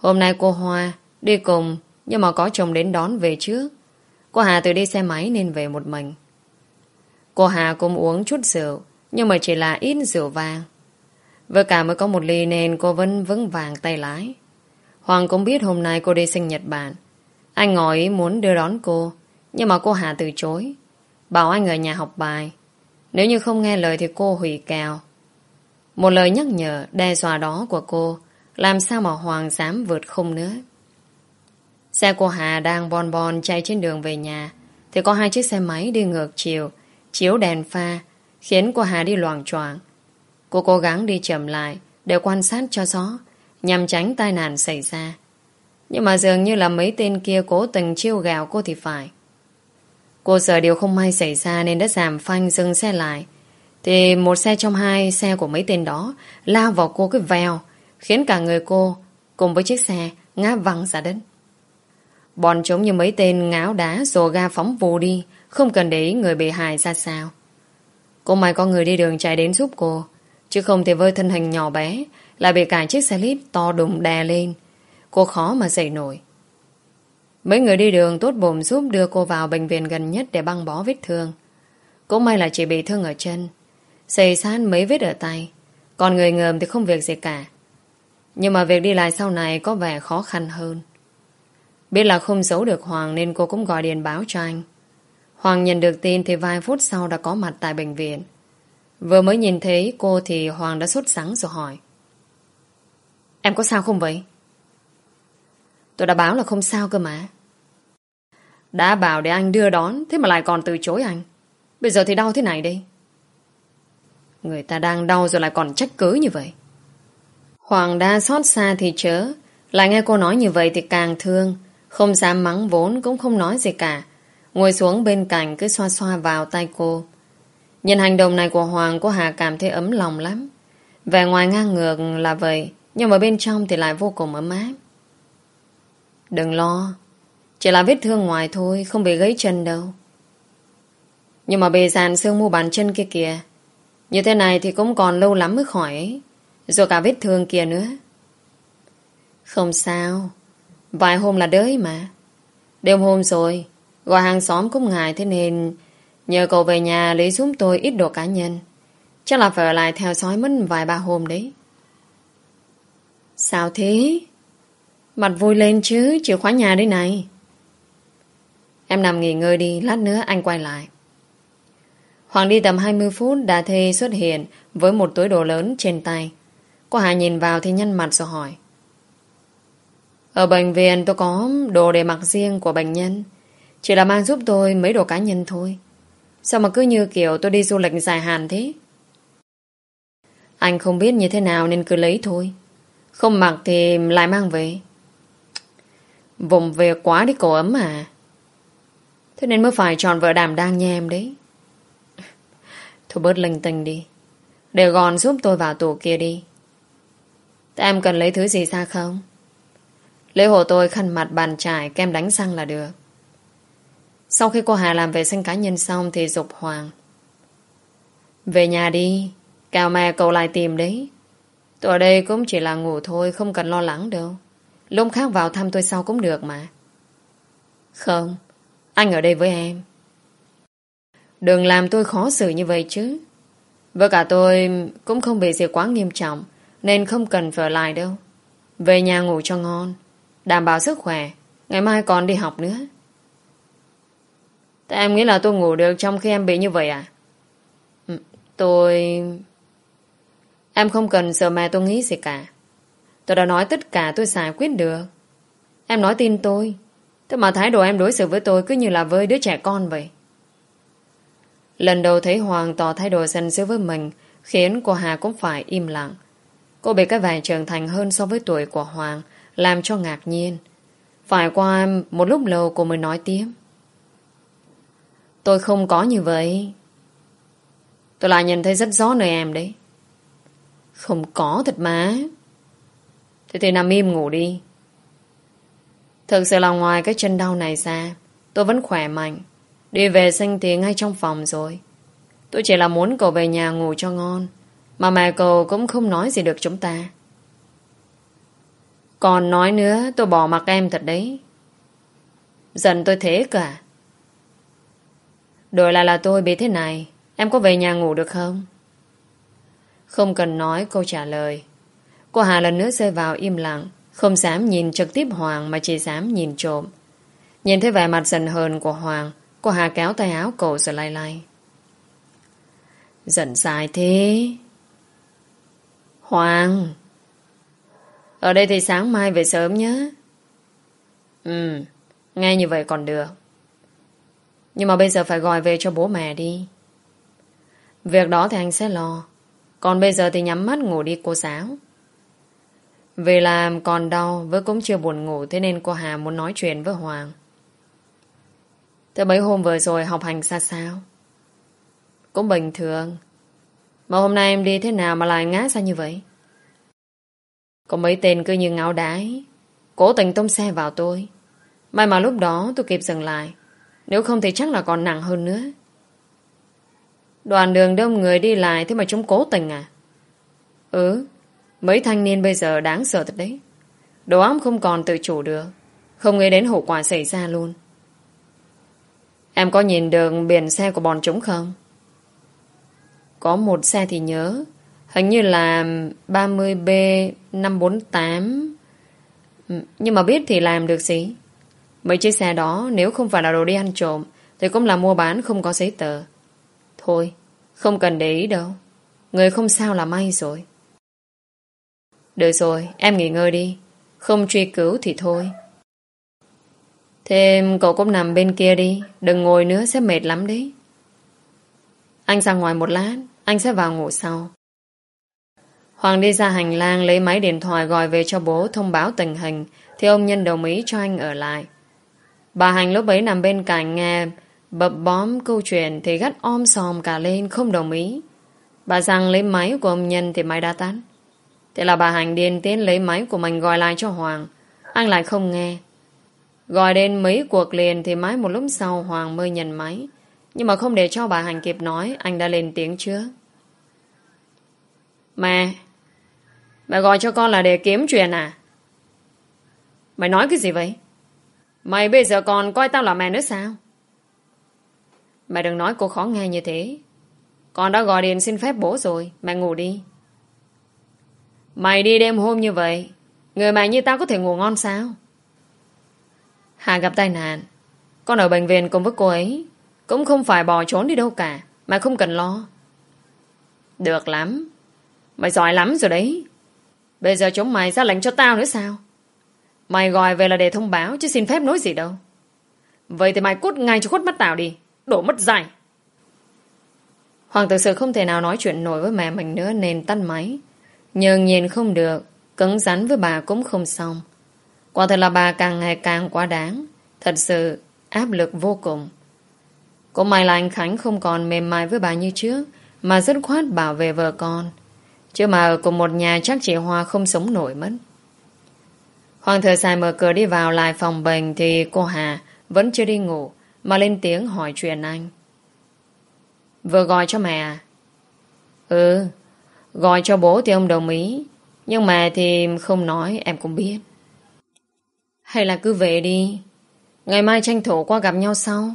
Hôm nay cô Hoa đi cùng, nhưng mà có chồng đến đón về trước. Cô Hà từ đi xe máy nên về một mình. Cô Hà cũng uống chút rượu, nhưng mà chỉ là ít rượu vàng. Với cả mới có một ly nên cô vẫn vững vàng tay lái. Hoàng cũng biết hôm nay cô đi sinh Nhật Bản. Anh ngỏ ý muốn đưa đón cô, nhưng mà cô Hà từ chối. Bảo anh ở nhà học bài. Nếu như không nghe lời thì cô hủy kèo. Một lời nhắc nhở, đe dọa đó của cô, làm sao mà Hoàng dám vượt không nữa. Xe của Hà đang bon bon chạy trên đường về nhà, thì có hai chiếc xe máy đi ngược chiều, chiếu đèn pha, khiến cô Hà đi loàng choạng. Cô cố gắng đi chậm lại để quan sát cho rõ, nhằm tránh tai nạn xảy ra. Nhưng mà dường như là mấy tên kia cố tình chiêu gào cô thì phải. Cô sợ điều không may xảy ra nên đã giảm phanh dừng xe lại. Thì một xe trong hai xe của mấy tên đó lao vào cô cái vèo, khiến cả người cô cùng với chiếc xe ngã văng ra đất. Bọn chúng như mấy tên ngáo đá rồ ga phóng vù đi, không cần để ý người bị hại ra sao. Cô may có người đi đường chạy đến giúp cô, chứ không thì với thân hình nhỏ bé lại bị cả chiếc xe lít to đùng đè lên. Cô khó mà dậy nổi. Mấy người đi đường tốt bụng giúp đưa cô vào bệnh viện gần nhất để băng bó vết thương. Cũng may là chỉ bị thương ở chân. Xây sát mấy vết ở tay. Còn người ngầm thì không việc gì cả. Nhưng mà việc đi lại sau này có vẻ khó khăn hơn. Biết là không giấu được Hoàng nên cô cũng gọi điện báo cho anh. Hoàng nhận được tin thì vài phút sau đã có mặt tại bệnh viện. Vừa mới nhìn thấy cô thì Hoàng đã sốt sắng rồi hỏi. Em có sao không vậy? Tôi đã báo là không sao cơ mà. Đã bảo để anh đưa đón, thế mà lại còn từ chối anh. Bây giờ thì đau thế này đi. Người ta đang đau rồi lại còn trách cứ như vậy. Hoàng đa xót xa thì chớ. Lại nghe cô nói như vậy thì càng thương. Không dám mắng vốn cũng không nói gì cả. Ngồi xuống bên cạnh cứ xoa xoa vào tay cô. Nhìn hành động này của Hoàng cô Hà cảm thấy ấm lòng lắm. Vẻ ngoài ngang ngược là vậy, nhưng mà bên trong thì lại vô cùng ấm áp. Đừng lo, chỉ là vết thương ngoài thôi, không bị gãy chân đâu. Nhưng mà bề dàn xương mu bàn chân kia kìa, như thế này thì cũng còn lâu lắm mới khỏi ấy. Rồi cả vết thương kia nữa. Không sao, vài hôm là đới mà. Đêm hôm rồi, gọi hàng xóm cũng ngại thế nên nhờ cậu về nhà lấy giúp tôi ít đồ cá nhân. Chắc là phải ở lại theo dõi mất vài ba hôm đấy. Sao thế? Mặt vui lên chứ, chìa khóa nhà đây này. Em nằm nghỉ ngơi đi, lát nữa anh quay lại. Hoàng đi tầm 20 phút đã thê xuất hiện với một túi đồ lớn trên tay. Cô Hà nhìn vào thì nhân mặt rồi hỏi. Ở bệnh viện tôi có đồ để mặc riêng của bệnh nhân. Chỉ là mang giúp tôi mấy đồ cá nhân thôi. Sao mà cứ như kiểu tôi đi du lịch dài hạn thế? Anh không biết như thế nào nên cứ lấy thôi. Không mặc thì lại mang về. Vùng về quá đi cổ ấm à. Thế nên mới phải chọn vợ đảm đang nha em đấy. Thôi bớt linh tinh đi. Để gòn giúp tôi vào tủ kia đi. Thế em cần lấy thứ gì ra không? Lấy hộ tôi khăn mặt bàn trải kem đánh răng là được. Sau khi cô Hà làm vệ sinh cá nhân xong thì dục Hoàng. Về nhà đi. Cào mè cậu lại tìm đấy. Tôi ở đây cũng chỉ là ngủ thôi, không cần lo lắng đâu. Lúc khác vào thăm tôi sau cũng được mà. Không, anh ở đây với em. Đừng làm tôi khó xử như vậy chứ. Với cả tôi cũng không bị gì quá nghiêm trọng, nên không cần phải ở lại đâu. Về nhà ngủ cho ngon, đảm bảo sức khỏe, ngày mai còn đi học nữa. Thế em nghĩ là tôi ngủ được trong khi em bị như vậy à? Ừ, tôi... Em không cần sợ mẹ tôi nghĩ gì cả. Tôi đã nói tất cả tôi giải quyết được. Em nói tin tôi. Thế mà thái độ em đối xử với tôi cứ như là với đứa trẻ con vậy. Lần đầu thấy Hoàng tỏ thái độ sân dữ với mình khiến cô Hà cũng phải im lặng. Cô bị cái vẻ trưởng thành hơn so với tuổi của Hoàng làm cho ngạc nhiên. Phải qua một lúc lâu cô mới nói tiếp. Tôi không có như vậy. Tôi lại nhìn thấy rất rõ nơi em đấy. Không có thật mà. Thế thì nằm im ngủ đi. Thực sự là ngoài cái chân đau này ra, tôi vẫn khỏe mạnh. Đi về sinh tiếng ngay trong phòng rồi. Tôi chỉ là muốn cậu về nhà ngủ cho ngon. Mà mẹ cậu cũng không nói gì được chúng ta. Còn nói nữa, tôi bỏ mặc em thật đấy. Dần tôi thế cả. À? Đổi lại là tôi bị thế này, em có về nhà ngủ được không? Không cần nói câu trả lời. Cô Hà lần nữa rơi vào im lặng, không dám nhìn trực tiếp Hoàng mà chỉ dám nhìn trộm. Nhìn thấy vẻ mặt giận hờn của Hoàng, cô Hà kéo tay áo cậu rồi lay lay. Giận dài thế. Hoàng! Ở đây thì sáng mai về sớm nhé. Ừ, nghe như vậy còn được. Nhưng mà bây giờ phải gọi về cho bố mẹ đi. Việc đó thì anh sẽ lo. Còn bây giờ thì nhắm mắt ngủ đi cô giáo. Vì làm còn đau với cũng chưa buồn ngủ Thế nên cô Hà muốn nói chuyện với Hoàng Thế mấy hôm vừa rồi học hành ra sao Cũng bình thường mà hôm nay em đi thế nào mà lại ngã ra như vậy Có mấy tên cứ như ngáo đái Cố tình tông xe vào tôi May mà lúc đó tôi kịp dừng lại Nếu không thì chắc là còn nặng hơn nữa Đoàn đường đông người đi lại Thế mà chúng cố tình à Ừ Mấy thanh niên bây giờ đáng sợ thật đấy. đồ óc không còn tự chủ được. Không nghĩ đến hậu quả xảy ra luôn. Em có nhìn được biển xe của bọn chúng không? Có một xe thì nhớ. Hình như là 30B548. tám nhưng mà biết thì làm được gì? Mấy chiếc xe đó nếu không phải là đồ đi ăn trộm thì cũng là mua bán không có giấy tờ. Thôi, không cần để ý đâu. Người không sao là may rồi. Được rồi, em nghỉ ngơi đi. Không truy cứu thì thôi. Thêm cậu cũng nằm bên kia đi. Đừng ngồi nữa sẽ mệt lắm đấy. Anh ra ngoài một lát. Anh sẽ vào ngủ sau. Hoàng đi ra hành lang lấy máy điện thoại gọi về cho bố thông báo tình hình thì ông Nhân đồng ý cho anh ở lại. Bà Hành lúc ấy nằm bên cạnh nghe bập bóm câu chuyện thì gắt om sòm cả lên không đồng ý. Bà rằng lấy máy của ông Nhân thì máy đã tắt. Thế là bà Hành điên tiến lấy máy của mình gọi lại cho Hoàng. Anh lại không nghe. Gọi đến mấy cuộc liền thì mãi một lúc sau Hoàng mới nhận máy. Nhưng mà không để cho bà Hành kịp nói, anh đã lên tiếng trước. Mẹ, mẹ gọi cho con là để kiếm chuyện à? Mày nói cái gì vậy? Mày bây giờ còn coi tao là mẹ nữa sao? Mẹ đừng nói cô khó nghe như thế. Con đã gọi điện xin phép bố rồi, mẹ ngủ đi. Mày đi đêm hôm như vậy Người mày như tao có thể ngủ ngon sao Hà gặp tai nạn Con ở bệnh viện cùng với cô ấy Cũng không phải bỏ trốn đi đâu cả Mày không cần lo Được lắm Mày giỏi lắm rồi đấy. Bây giờ chúng mày ra lệnh cho tao nữa sao? Mày gọi về là để thông báo, Chứ xin phép nói gì đâu. Vậy thì mày cút ngay cho khuất mắt tao đi. Đổ mất dài Hoàng thực sự không thể nào nói chuyện nổi với mẹ mình nữa, Nên tắt máy. Nhưng nhìn không được, Cứng rắn với bà cũng không xong. Quả thật là bà càng ngày càng quá đáng. Thật sự, áp lực vô cùng. Cũng may là anh Khánh không còn mềm mại với bà như trước, Mà rất khoát bảo vệ vợ con. Chứ mà ở cùng một nhà chắc chị Hoa không sống nổi mất. Hoàng thời xài mở cửa đi vào lại phòng bệnh Thì cô Hà vẫn chưa đi ngủ, Mà lên tiếng hỏi chuyện anh. Vừa gọi cho mẹ à? Ừ Gọi cho bố thì ông đồng ý, Nhưng mà thì không nói, em cũng biết. Hay là cứ về đi, Ngày mai tranh thủ qua gặp nhau sau.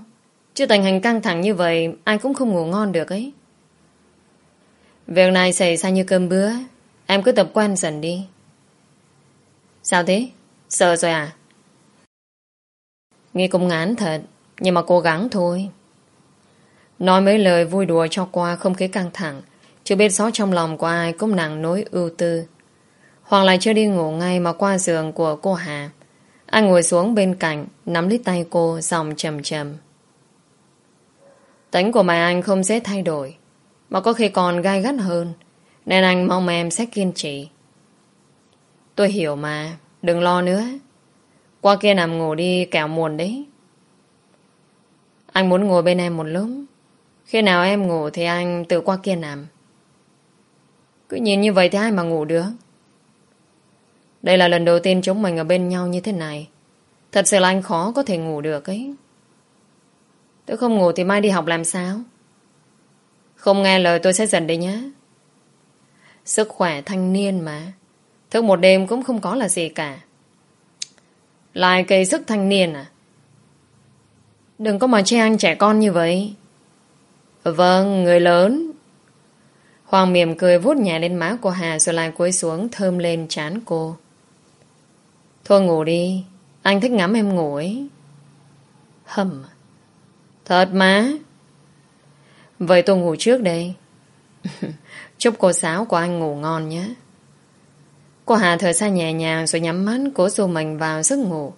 Chứ tình hình căng thẳng như vậy, Ai cũng không ngủ ngon được ấy. Việc này xảy ra như cơm bữa Em cứ tập quen dần đi Sao thế? Sợ rồi à? Nghe cũng ngán thật Nhưng mà cố gắng thôi Nói mấy lời vui đùa cho qua không khí căng thẳng chưa biết rõ trong lòng của ai cũng nặng nỗi ưu tư. Hoàng lại chưa đi ngủ ngay mà qua giường của cô Hà. Anh ngồi xuống bên cạnh, nắm lấy tay cô, dòng trầm trầm. Tính của mày anh không dễ thay đổi, mà có khi còn gai gắt hơn, nên anh mong em sẽ kiên trì. Tôi hiểu mà, đừng lo nữa. Qua kia nằm ngủ đi kẻo muộn đấy. Anh muốn ngồi bên em một lúc. Khi nào em ngủ thì anh tự qua kia nằm. Cứ nhìn như vậy thì ai mà ngủ được. Đây là lần đầu tiên chúng mình ở bên nhau như thế này. Thật sự là anh khó có thể ngủ được ấy. Tôi không ngủ thì mai đi học làm sao? Không nghe lời tôi sẽ dần đấy nhé. Sức khỏe thanh niên mà. Thức một đêm cũng không có là gì cả. Lại cây sức thanh niên à? Đừng có mà che anh trẻ con như vậy. Vâng, người lớn. Hoàng mỉm cười vuốt nhẹ lên má của Hà rồi lại cúi xuống thơm lên chán cô. Thôi ngủ đi, anh thích ngắm em ngủ ấy. Hầm. Thật má. Vậy tôi ngủ trước đây. Chúc cô sáo của anh ngủ ngon nhé. Cô Hà thở xa nhẹ nhàng rồi nhắm mắt cố dù mình vào giấc ngủ.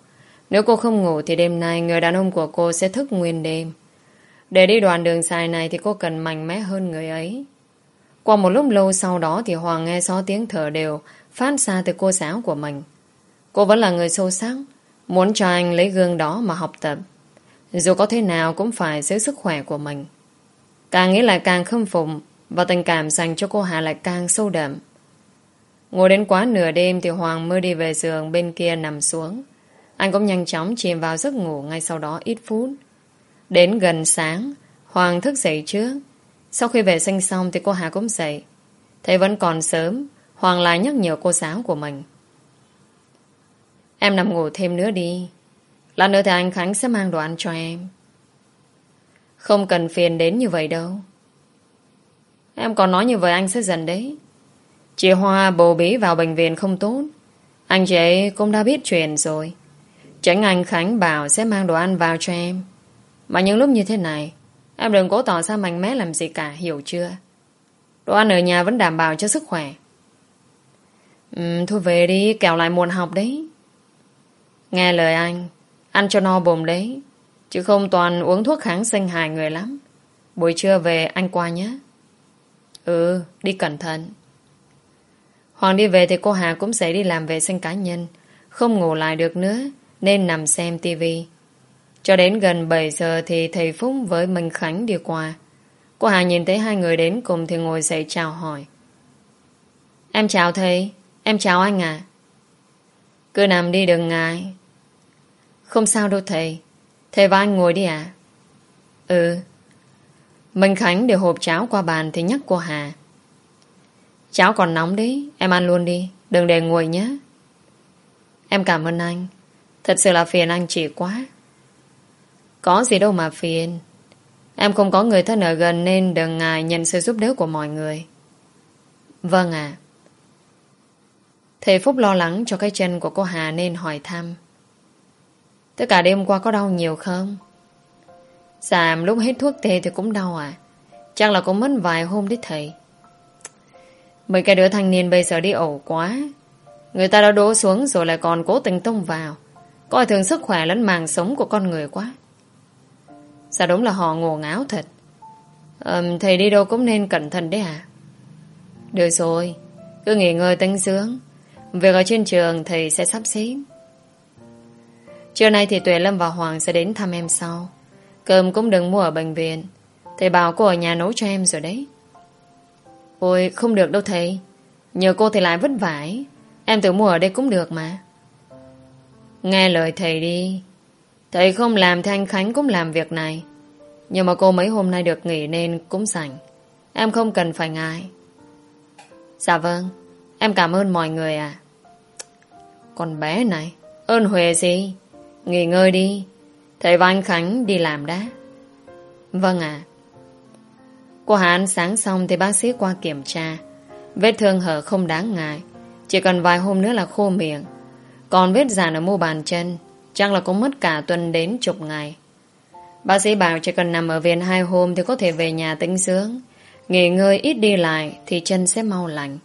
Nếu cô không ngủ thì đêm nay người đàn ông của cô sẽ thức nguyên đêm. Để đi đoạn đường dài này thì cô cần mạnh mẽ hơn người ấy. Qua một lúc lâu sau đó thì Hoàng nghe gió tiếng thở đều phát ra từ cô giáo của mình. Cô vẫn là người sâu sắc, muốn cho anh lấy gương đó mà học tập. Dù có thế nào cũng phải giữ sức khỏe của mình. Càng nghĩ lại càng khâm phục và tình cảm dành cho cô Hà lại càng sâu đậm. Ngồi đến quá nửa đêm thì Hoàng mới đi về giường bên kia nằm xuống. Anh cũng nhanh chóng chìm vào giấc ngủ ngay sau đó ít phút. Đến gần sáng, Hoàng thức dậy trước. Sau khi vệ sinh xong thì cô Hà cũng dậy. Thấy vẫn còn sớm, Hoàng lại nhắc nhở cô giáo của mình. Em nằm ngủ thêm nữa đi. Lát nữa thì anh Khánh sẽ mang đồ ăn cho em. Không cần phiền đến như vậy đâu. Em còn nói như vậy anh sẽ dần đấy. Chị Hoa bồ bí vào bệnh viện không tốt. Anh chị ấy cũng đã biết chuyện rồi. Tránh anh Khánh bảo sẽ mang đồ ăn vào cho em. Mà những lúc như thế này, em đừng cố tỏ ra mạnh mẽ làm gì cả, hiểu chưa? Đồ ăn ở nhà vẫn đảm bảo cho sức khỏe. Ừ, thôi về đi, kẻo lại muộn học đấy. Nghe lời anh, ăn cho no bồm đấy. Chứ không toàn uống thuốc kháng sinh hại người lắm. Buổi trưa về anh qua nhé. Ừ, đi cẩn thận. Hoàng đi về thì cô Hà cũng sẽ đi làm vệ sinh cá nhân. Không ngủ lại được nữa, nên nằm xem tivi. Cho đến gần 7 giờ thì thầy Phúc với Minh Khánh đi qua. Cô Hà nhìn thấy hai người đến cùng thì ngồi dậy chào hỏi. Em chào thầy, em chào anh à. Cứ nằm đi đừng ngại. Không sao đâu thầy thế và anh ngồi đi à? Ừ. Minh Khánh để hộp cháo qua bàn thì nhắc cô Hà. Cháo còn nóng đấy, em ăn luôn đi, đừng để nguội nhé. Em cảm ơn anh. Thật sự là phiền anh chị quá. Có gì đâu mà phiền. Em không có người thân ở gần nên đừng ngại nhận sự giúp đỡ của mọi người. Vâng ạ. Thầy Phúc lo lắng cho cái chân của cô Hà nên hỏi thăm. Tất cả đêm qua có đau nhiều không? Giảm lúc hết thuốc tê thì cũng đau à? Chắc là cũng mất vài hôm đấy thầy. Mấy cái đứa thanh niên bây giờ đi ẩu quá. Người ta đã đổ xuống rồi lại còn cố tình tông vào. Coi thường sức khỏe lẫn màng sống của con người quá. Dạ đúng là họ ngổ ngáo thật. Um, Thầy đi đâu cũng nên cẩn thận đấy à Được rồi Cứ nghỉ ngơi tinh dưỡng. Việc ở trên trường thầy sẽ sắp xếp. Trưa nay thì Tuệ Lâm và Hoàng sẽ đến thăm em sau. Cơm cũng đừng mua ở bệnh viện. Thầy bảo cô ở nhà nấu cho em rồi đấy. Ôi, không được đâu thầy. Nhờ cô thì lại vất vải Em tự mua ở đây cũng được mà. Nghe lời thầy đi. Thầy không làm thì anh Khánh cũng làm việc này. Nhưng mà cô mấy hôm nay được nghỉ nên cũng rảnh. Em không cần phải ngại. Dạ vâng. Em cảm ơn mọi người à Con bé này. Ơn Huệ gì? Nghỉ ngơi đi. Thầy và anh Khánh đi làm đã. Vâng ạ. Cô Hà ăn sáng xong thì bác sĩ qua kiểm tra. Vết thương hở không đáng ngại, Chỉ cần vài hôm nữa là khô miệng. Còn vết giàn ở mu bàn chân, Chắc là cũng mất cả tuần đến chục ngày. Bác sĩ bảo chỉ cần nằm ở viện hai hôm Thì có thể về nhà tĩnh dưỡng Nghỉ ngơi ít đi lại Thì chân sẽ mau lành.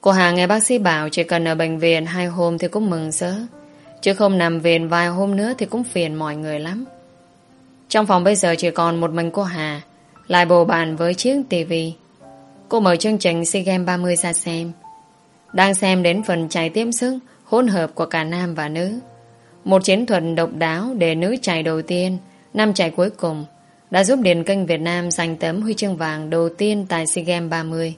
Cô Hà nghe bác sĩ bảo Chỉ cần ở bệnh viện hai hôm thì cũng mừng sớm. Chứ không nằm viện vài hôm nữa Thì cũng phiền mọi người lắm. Trong phòng bây giờ chỉ còn một mình cô Hà, Lại bồ bàn với chiếc tivi. Cô mở chương trình SEA Games 30 ra xem. Đang xem đến phần chạy tiếp sức, Hỗn hợp của cả nam và nữ. Một chiến thuật độc đáo Để nữ chạy đầu tiên, nam chạy cuối cùng, Đã giúp Điền Kinh Việt Nam giành tấm huy chương vàng Đầu tiên tại SEA Games 30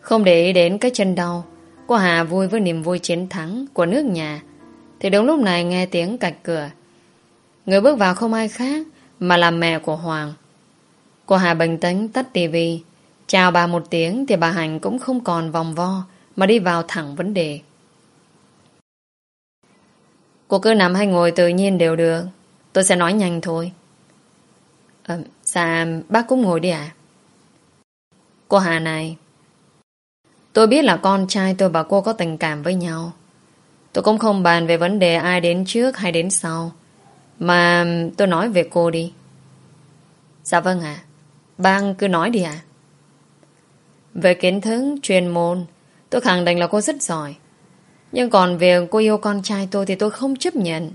Không để ý đến cái chân đau, Cô Hà vui với niềm vui chiến thắng Của nước nhà thì đúng lúc này nghe tiếng cạch cửa. Người bước vào không ai khác Mà là mẹ của Hoàng. Cô Hà bình tĩnh tắt tivi Chào bà một tiếng Thì bà Hành cũng không còn vòng vo Mà đi vào thẳng vấn đề. Cô cứ nằm hay ngồi tự nhiên đều được. Tôi sẽ nói nhanh thôi. À, Dạ bác cũng ngồi đi à Cô Hà này Tôi biết là con trai tôi và cô có tình cảm với nhau. Tôi cũng không bàn về vấn đề ai đến trước hay đến sau. Mà tôi nói về cô đi. Dạ vâng ạ. À. Bác cứ nói đi ạ. Về kiến thức, chuyên môn Tôi khẳng định là cô rất giỏi. Nhưng còn việc cô yêu con trai tôi Thì tôi không chấp nhận.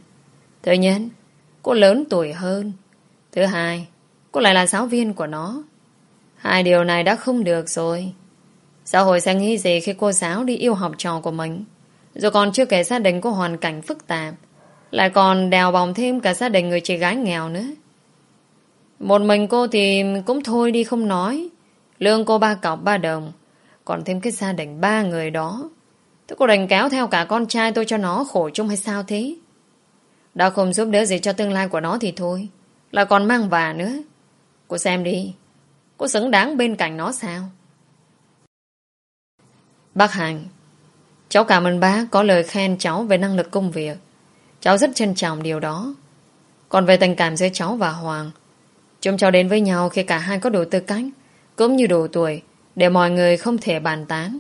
Thứ nhất Cô lớn tuổi hơn. Thứ hai Cô lại là giáo viên của nó. Hai điều này đã không được rồi. Xã hội sẽ nghĩ gì khi cô giáo đi yêu học trò của mình? Rồi còn chưa kể gia đình có hoàn cảnh phức tạp, Lại còn đèo bòng thêm cả gia đình người chị gái nghèo nữa. Một mình cô thì cũng thôi đi không nói. Lương cô ba cọc ba đồng, Còn thêm cái gia đình ba người đó. Thế cô đành kéo theo cả con trai tôi cho nó khổ chung hay sao thế? Đã không giúp đỡ gì cho tương lai của nó thì thôi, Là còn mang vả nữa. Cô xem đi, Cô xứng đáng bên cạnh nó sao? Bác Hành Cháu cảm ơn bác có lời khen cháu về năng lực công việc. Cháu rất trân trọng điều đó. Còn về tình cảm giữa cháu và Hoàng, Chúng cháu đến với nhau khi cả hai có đủ tư cách, Cũng như đủ tuổi, Để mọi người không thể bàn tán.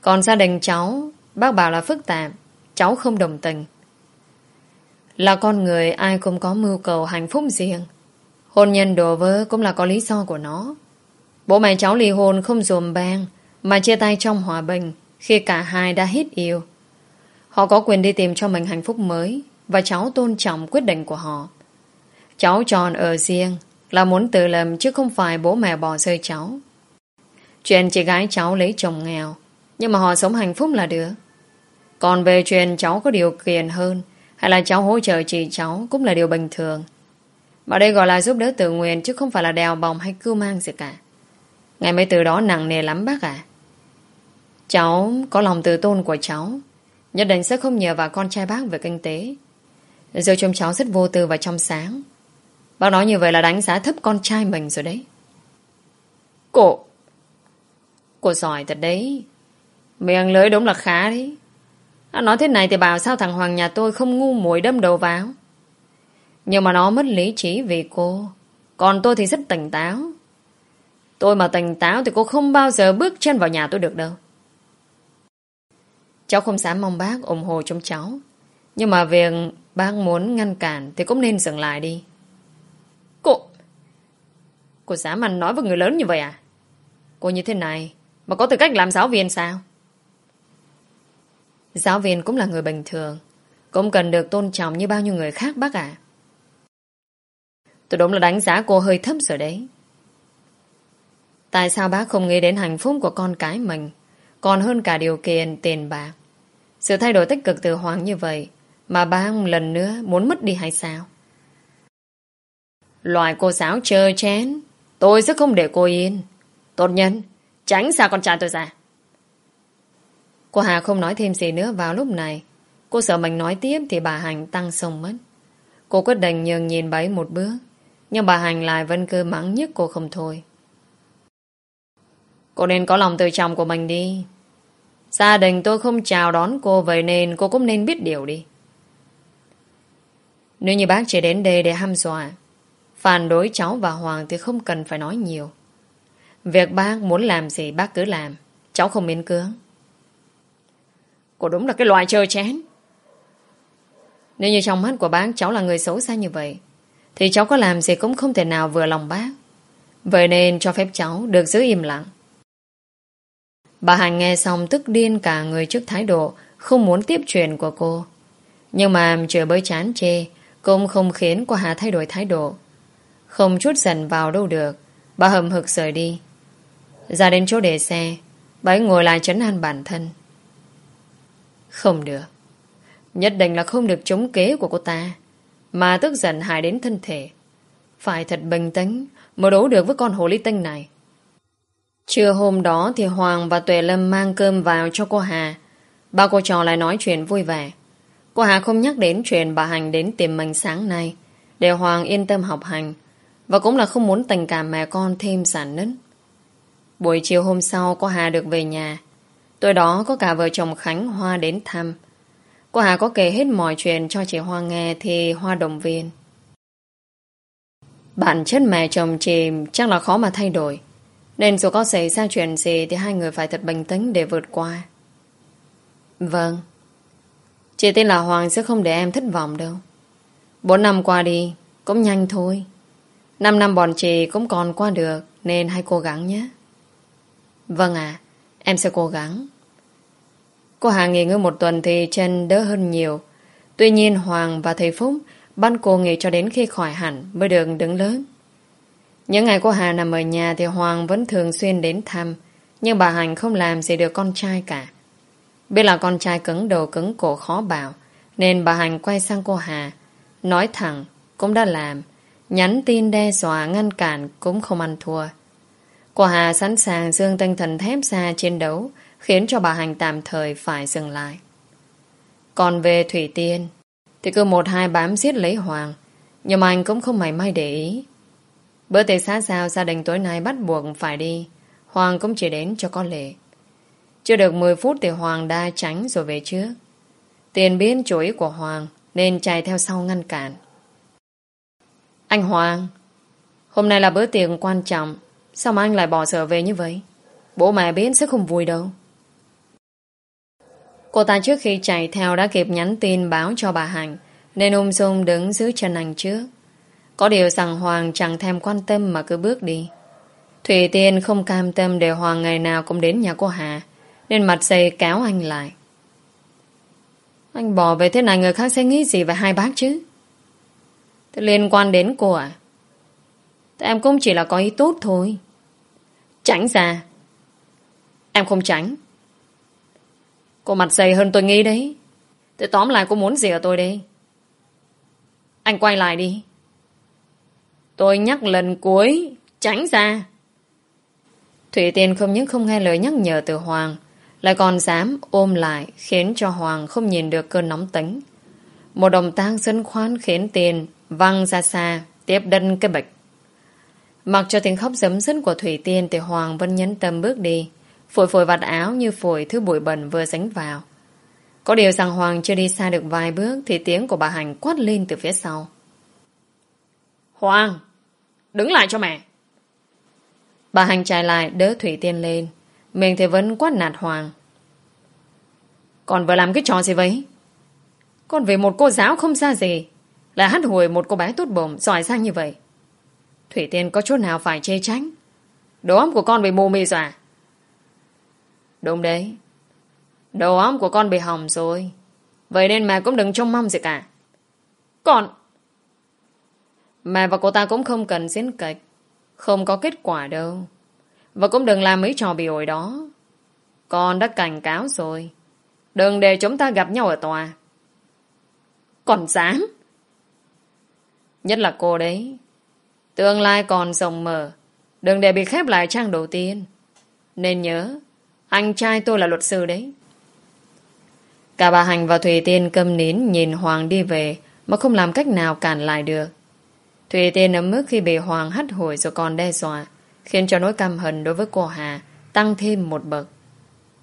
Còn gia đình cháu, Bác bảo là phức tạp, Cháu không đồng tình. Là con người, ai cũng có mưu cầu hạnh phúc riêng. Hôn nhân đổ vỡ cũng là có lý do của nó. Bố mẹ cháu ly hôn không dùm bang mà chia tay trong hòa bình khi cả hai đã hết yêu. Họ có quyền đi tìm cho mình hạnh phúc mới, và cháu tôn trọng quyết định của họ. Cháu tròn ở riêng là muốn tự làm chứ không phải bố mẹ bỏ rơi cháu. Chuyện chị gái cháu lấy chồng nghèo, nhưng mà họ sống hạnh phúc là được. Còn về chuyện cháu có điều kiện hơn, hay là cháu hỗ trợ chị cháu cũng là điều bình thường. Mà đây gọi là giúp đỡ tự nguyện chứ không phải là đèo bòng hay cưu mang gì cả. Ngày mấy từ đó nặng nề lắm bác ạ. Cháu có lòng tự tôn của cháu. Nhất định sẽ không nhờ vào con trai bác về kinh tế. Giờ trông cháu rất vô tư và trong sáng. Bác nói như vậy là đánh giá thấp con trai mình rồi đấy. Cô! Cô giỏi thật đấy. Miệng lưới đúng là khá đấy. Nó nói thế này thì bảo sao thằng Hoàng nhà tôi không ngu muội đâm đầu vào? Nhưng mà nó mất lý trí vì cô. Còn tôi thì rất tỉnh táo. Tôi mà tỉnh táo thì cô không bao giờ bước chân vào nhà tôi được đâu. Cháu không dám mong bác ủng hộ chúng cháu. Nhưng mà việc bác muốn ngăn cản thì cũng nên dừng lại đi. Cô... Cô dám ăn nói với người lớn như vậy à? Cô như thế này mà có tư cách làm giáo viên sao? Giáo viên cũng là người bình thường. Cũng cần được tôn trọng như bao nhiêu người khác bác ạ. Tôi đúng là đánh giá cô hơi thấp rồi đấy. Tại sao bác không nghĩ đến hạnh phúc của con cái mình, còn hơn cả điều kiện tiền bạc? Sự thay đổi tích cực từ Hoàng như vậy, Mà ba ông lần nữa muốn mất đi hay sao? Loại cô giáo chơ chén, Tôi sẽ không để cô yên. Tốt nhân, Tránh xa con trai tôi ra. Cô Hà không nói thêm gì nữa vào lúc này. Cô sợ mình nói tiếp Thì bà Hành tăng sông mất. Cô quyết định nhường nhìn bấy một bước, Nhưng bà Hành lại vẫn cứ mắng nhất cô không thôi. Cô nên có lòng tự trọng của mình đi. Gia đình tôi không chào đón cô, Vậy nên cô cũng nên biết điều đi. Nếu như bác chỉ đến đây để hăm dọa, Phản đối cháu và Hoàng Thì không cần phải nói nhiều. Việc bác muốn làm gì bác cứ làm, Cháu không miễn cưỡng. Cô đúng là cái loại chơi chén. Nếu như trong mắt của bác Cháu là người xấu xa như vậy, Thì cháu có làm gì cũng không thể nào vừa lòng bác. Vậy nên cho phép cháu được giữ im lặng. Bà Hạnh nghe xong tức điên cả người trước thái độ không muốn tiếp chuyện của cô. Nhưng mà chửi bới chán chê cũng không khiến cô Hà thay đổi thái độ. Không chút dần vào đâu được, bà hầm hực rời đi. Ra đến chỗ để xe, bà ấy ngồi lại chấn an bản thân. Không được. Nhất định là không được chống kế của cô ta, mà tức giận hại đến thân thể. Phải thật bình tĩnh mới đấu được với con hồ ly tinh này. Trưa hôm đó thì Hoàng và Tuệ Lâm mang cơm vào cho cô Hà. Ba cô trò lại nói chuyện vui vẻ. Cô Hà không nhắc đến chuyện bà Hành đến tìm mình sáng nay để Hoàng yên tâm học hành, và cũng là không muốn tình cảm mẹ con thêm sản nứt. Buổi chiều hôm sau, cô Hà được về nhà. Tối đó, có cả vợ chồng Khánh Hoa đến thăm. Cô Hà có kể hết mọi chuyện cho chị Hoa nghe thì Hoa động viên. Bản chất mẹ chồng chị chắc là khó mà thay đổi. Nên dù có xảy ra chuyện gì thì hai người phải thật bình tĩnh để vượt qua. Vâng. Chị tin là Hoàng sẽ không để em thất vọng đâu. Bốn năm qua đi, cũng nhanh thôi. Năm năm bọn chị cũng còn qua được, nên hãy cố gắng nhé. Vâng ạ, em sẽ cố gắng. Cô Hà nghỉ ngơi một tuần thì chân đỡ hơn nhiều. Tuy nhiên Hoàng và thầy Phúc ban cô nghỉ cho đến khi khỏi hẳn mới được đứng lớn. Những ngày cô Hà nằm ở nhà thì Hoàng vẫn thường xuyên đến thăm, nhưng bà Hành không làm gì được con trai cả. Biết là con trai cứng đầu cứng cổ khó bảo, nên bà Hành quay sang cô Hà, nói thẳng, cũng đã làm, nhắn tin đe dọa ngăn cản cũng không ăn thua. Cô Hà sẵn sàng dương tinh thần thép ra chiến đấu, khiến cho bà Hành tạm thời phải dừng lại. Còn về Thủy Tiên, thì cứ một hai bám giết lấy Hoàng, nhưng mà anh cũng không mảy may để ý. Bữa tiệc xã giao gia đình tối nay bắt buộc phải đi, Hoàng cũng chỉ đến cho có lệ. Chưa được 10 phút thì Hoàng đã tránh rồi về trước. Tiền biến chuỗi của Hoàng nên chạy theo sau ngăn cản. Anh Hoàng, hôm nay là bữa tiệc quan trọng, sao mà anh lại bỏ sở về như vậy? Bố mẹ biết sẽ không vui đâu. Cô ta trước khi chạy theo đã kịp nhắn tin báo cho bà Hạnh nên ung dung đứng dưới chân anh trước. Có điều rằng Hoàng chẳng thèm quan tâm mà cứ bước đi. Thủy Tiên không cam tâm để Hoàng ngày nào cũng đến nhà cô Hà nên mặt dày kéo anh lại. Anh bỏ về thế này người khác sẽ nghĩ gì về hai bác chứ? Thế liên quan đến cô à? Thế em cũng chỉ là có ý tốt thôi. Tránh ra. Em không tránh. Cô mặt dày hơn tôi nghĩ đấy. Thế tóm lại cô muốn gì ở tôi đây? Anh quay lại đi. Tôi nhắc lần cuối, tránh ra. Thủy Tiên không những không nghe lời nhắc nhở từ Hoàng, lại còn dám ôm lại khiến cho Hoàng không nhìn được cơn nóng tính. Một động tác dân khoan khiến tiền văng ra xa, tiếp đân cái bịch. Mặc cho tiếng khóc giấm dứt của Thủy Tiên thì Hoàng vẫn nhấn tâm bước đi. Phổi phổi vạt áo như phổi thứ bụi bẩn vừa dính vào. Có điều rằng Hoàng chưa đi xa được vài bước thì tiếng của bà Hành quát lên từ phía sau. Hoàng! Đứng lại cho mẹ! Bà Hành chạy lại, đỡ Thủy Tiên lên. Mình thì vẫn quát nạt Hoàng. Còn vừa làm cái trò gì vậy? Còn về một cô giáo không ra gì. Là hát hồi một cô bé tốt bụng, giỏi sang như vậy. Thủy Tiên có chỗ nào phải chê tránh. Đồ óc của con bị mù mị rồi? À? Đúng đấy. Đầu óc của con bị hỏng rồi. Vậy nên mẹ cũng đừng trông mong gì cả. Còn... Mẹ và cô ta cũng không cần diễn kịch. Không có kết quả đâu. Và cũng đừng làm mấy trò bị ổi đó. Con đã cảnh cáo rồi. Đừng để chúng ta gặp nhau ở tòa. Còn dám? Nhất là cô đấy. Tương lai còn rộng mở. Đừng để bị khép lại trang đầu tiên. Nên nhớ, anh trai tôi là luật sư đấy. Cả bà Hành và Thùy Tiên câm nín nhìn Hoàng đi về mà không làm cách nào cản lại được. Thùy Tiên ấm mức khi bị Hoàng hắt hồi rồi còn đe dọa, khiến cho nỗi căm hận đối với cô Hà tăng thêm một bậc.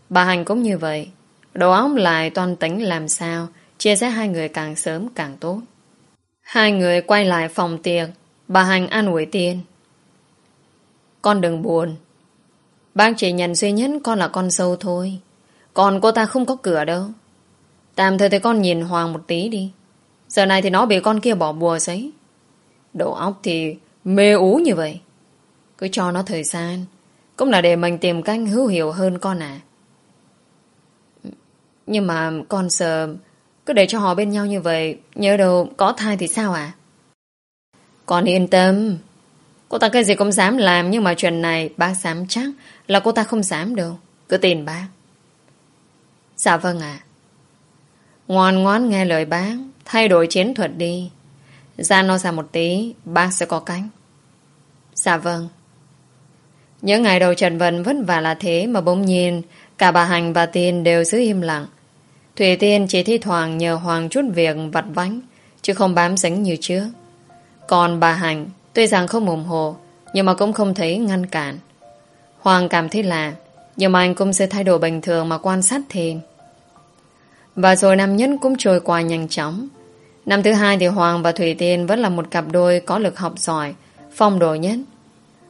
Bà Hành cũng như vậy. Đầu óc lại toàn tính làm sao chia rẽ hai người càng sớm càng tốt. Hai người quay lại phòng tiệc, bà Hành an ủi Tiên. Con đừng buồn. Bác chỉ nhận duy nhất con là con sâu thôi. Còn cô ta không có cửa đâu. Tạm thời thì con nhìn Hoàng một tí đi. Giờ này thì nó bị con kia bỏ bùa giấy. Đầu óc thì mê ú như vậy. Cứ cho nó thời gian. Cũng là để mình tìm cách hữu hiệu hơn con à. Nhưng mà con sợ Cứ để cho họ bên nhau như vậy, Nhớ đâu có thai thì sao à Con yên tâm Cô ta cái gì cũng dám làm, Nhưng mà chuyện này bác dám chắc Là cô ta không dám đâu Cứ tin bác Dạ vâng ạ Ngoan ngoan nghe lời bác, Thay đổi chiến thuật đi ra nó ra một tí Bác sẽ có cánh. Dạ vâng. Những ngày đầu Trần Vân vất vả là thế Mà bỗng nhiên, Cả bà Hành và Tiên đều giữ im lặng. Thủy Tiên chỉ thi thoảng nhờ Hoàng chút việc vặt vánh Chứ không bám dính như trước. Còn bà Hành, Tuy rằng không ủng hộ, Nhưng mà cũng không thấy ngăn cản. Hoàng cảm thấy lạ, Nhưng mà anh cũng sẽ thay đổi bình thường mà quan sát thêm. Và rồi năm nhất cũng trôi qua nhanh chóng. Năm thứ hai thì Hoàng và Thủy Tiên Vẫn là một cặp đôi có lực học giỏi Phong độ nhất.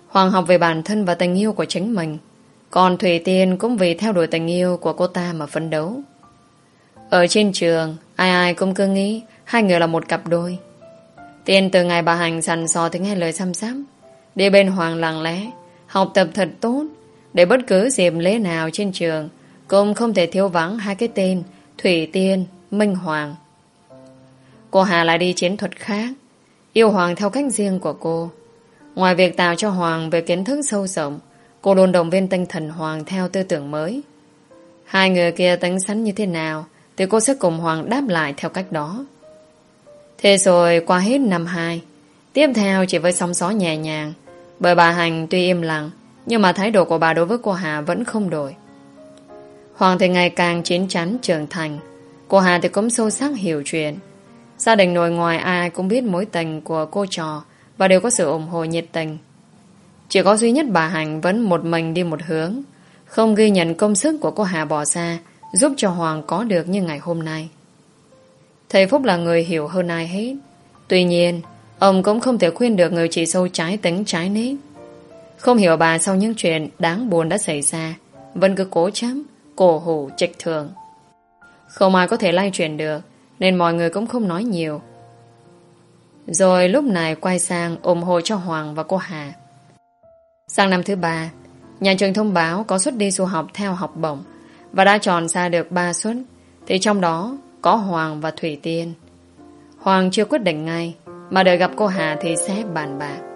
Hoàng học về bản thân và tình yêu của chính mình Còn Thủy Tiên cũng vì theo đuổi tình yêu của cô ta mà phấn đấu. Ở trên trường Ai ai cũng cứ nghĩ Hai người là một cặp đôi. Tiên từ ngày bà Hành sẵn sò thì nghe lời xăm xăm Đi bên Hoàng lặng lẽ Học tập thật tốt Để bất cứ dịp lễ nào trên trường Cũng không thể thiếu vắng hai cái tên Thủy Tiên, Minh Hoàng. Cô Hà lại đi chiến thuật khác, Yêu Hoàng theo cách riêng của cô. Ngoài việc tạo cho Hoàng về kiến thức sâu rộng, Cô luôn động viên tinh thần Hoàng theo tư tưởng mới. Hai người kia tính sẵn như thế nào Thì cô sẽ cùng Hoàng đáp lại theo cách đó. Thế rồi qua hết năm 2 Tiếp theo chỉ với sóng gió nhẹ nhàng, Bởi bà Hành tuy im lặng, Nhưng mà thái độ của bà đối với cô Hà vẫn không đổi. Hoàng thì ngày càng chiến chắn trưởng thành, Cô Hà thì cũng sâu sắc hiểu chuyện. Gia đình nội ngoài ai cũng biết mối tình của cô trò Và đều có sự ủng hộ nhiệt tình. Chỉ có duy nhất bà Hành vẫn một mình đi một hướng, Không ghi nhận công sức của cô Hà bỏ ra, Giúp cho Hoàng có được như ngày hôm nay. Thầy Phúc là người hiểu hơn ai hết. Tuy nhiên, Ông cũng không thể khuyên được người chị sâu trái tính trái nết Không hiểu bà sau những chuyện đáng buồn đã xảy ra, Vẫn cứ cố chấm Cổ hủ, trịch thường. Không ai có thể lay chuyển được. Nên mọi người cũng không nói nhiều Rồi lúc này quay sang ủng hộ cho Hoàng và cô Hà Sang năm thứ ba Nhà trường thông báo có suất đi du học theo học bổng Và đã chọn ra được ba suất Thì trong đó có Hoàng và Thủy Tiên. Hoàng chưa quyết định ngay, mà đợi gặp cô Hà thì sẽ bàn bạc.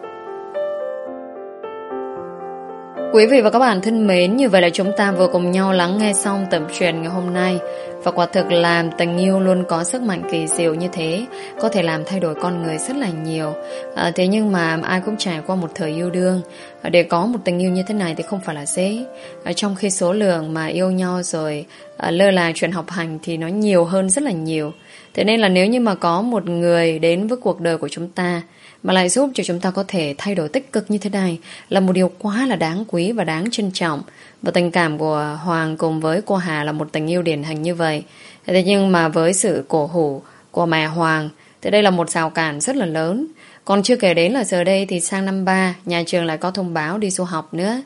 Quý vị và các bạn thân mến, như vậy là chúng ta vừa cùng nhau lắng nghe xong tập truyền ngày hôm nay. Và quả thực là tình yêu luôn có sức mạnh kỳ diệu như thế, có thể làm thay đổi con người rất là nhiều. À, thế nhưng mà ai cũng trải qua một thời yêu đương, à, để có một tình yêu như thế này thì không phải là dễ. À, trong khi số lượng mà yêu nhau rồi à, lơ là chuyện học hành thì nó nhiều hơn rất là nhiều. Thế nên là nếu như mà có một người đến với cuộc đời của chúng ta, mà lại giúp cho chúng ta có thể thay đổi tích cực như thế này là một điều quá là đáng quý và đáng trân trọng. Và tình cảm của Hoàng cùng với cô Hà là một tình yêu điển hình như vậy. Thế nhưng mà với sự cổ hủ của mẹ Hoàng thì đây là một rào cản rất là lớn. Còn chưa kể đến là giờ đây thì sang năm 3 nhà trường lại có thông báo đi du học nữa.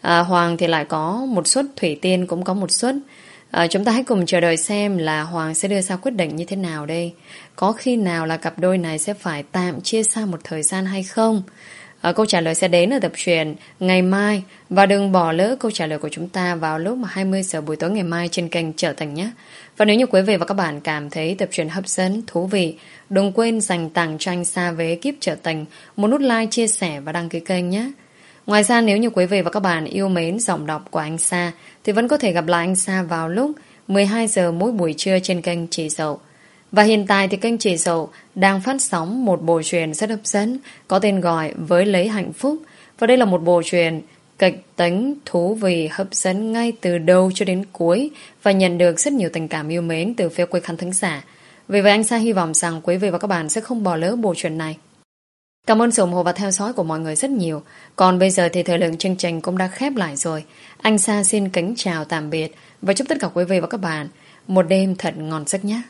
À, Hoàng thì lại có một suất, Thủy Tiên cũng có một suất. À, chúng ta hãy cùng chờ đợi xem là Hoàng sẽ đưa ra quyết định như thế nào đây. Có khi nào là cặp đôi này sẽ phải tạm chia xa một thời gian hay không? À, câu trả lời sẽ đến ở tập truyền ngày mai và đừng bỏ lỡ câu trả lời của chúng ta vào lúc mà 20 giờ buổi tối ngày mai trên kênh Trở Thành nhé. Và nếu như quý vị và các bạn cảm thấy tập truyền hấp dẫn, thú vị, đừng quên dành tặng cho anh Sa với kiếp Trở Thành một nút like, chia sẻ và đăng ký kênh nhé. Ngoài ra nếu như quý vị và các bạn yêu mến giọng đọc của anh Sa thì vẫn có thể gặp lại anh Sa vào lúc 12 giờ mỗi buổi trưa trên kênh Chỉ Dậu. Và hiện tại thì kênh Chỉ Dậu đang phát sóng một bộ truyền rất hấp dẫn, có tên gọi Với Lấy Hạnh Phúc. Và đây là một bộ truyền kịch tính thú vị, hấp dẫn ngay từ đầu cho đến cuối và nhận được rất nhiều tình cảm yêu mến từ phía quý khán thính giả. Vì vậy, anh Sa hy vọng rằng quý vị và các bạn sẽ không bỏ lỡ bộ truyền này. Cảm ơn sự ủng hộ và theo dõi của mọi người rất nhiều. Còn bây giờ thì thời lượng chương trình cũng đã khép lại rồi. Anh Sa xin kính chào tạm biệt và chúc tất cả quý vị và các bạn một đêm thật ngon giấc nhé.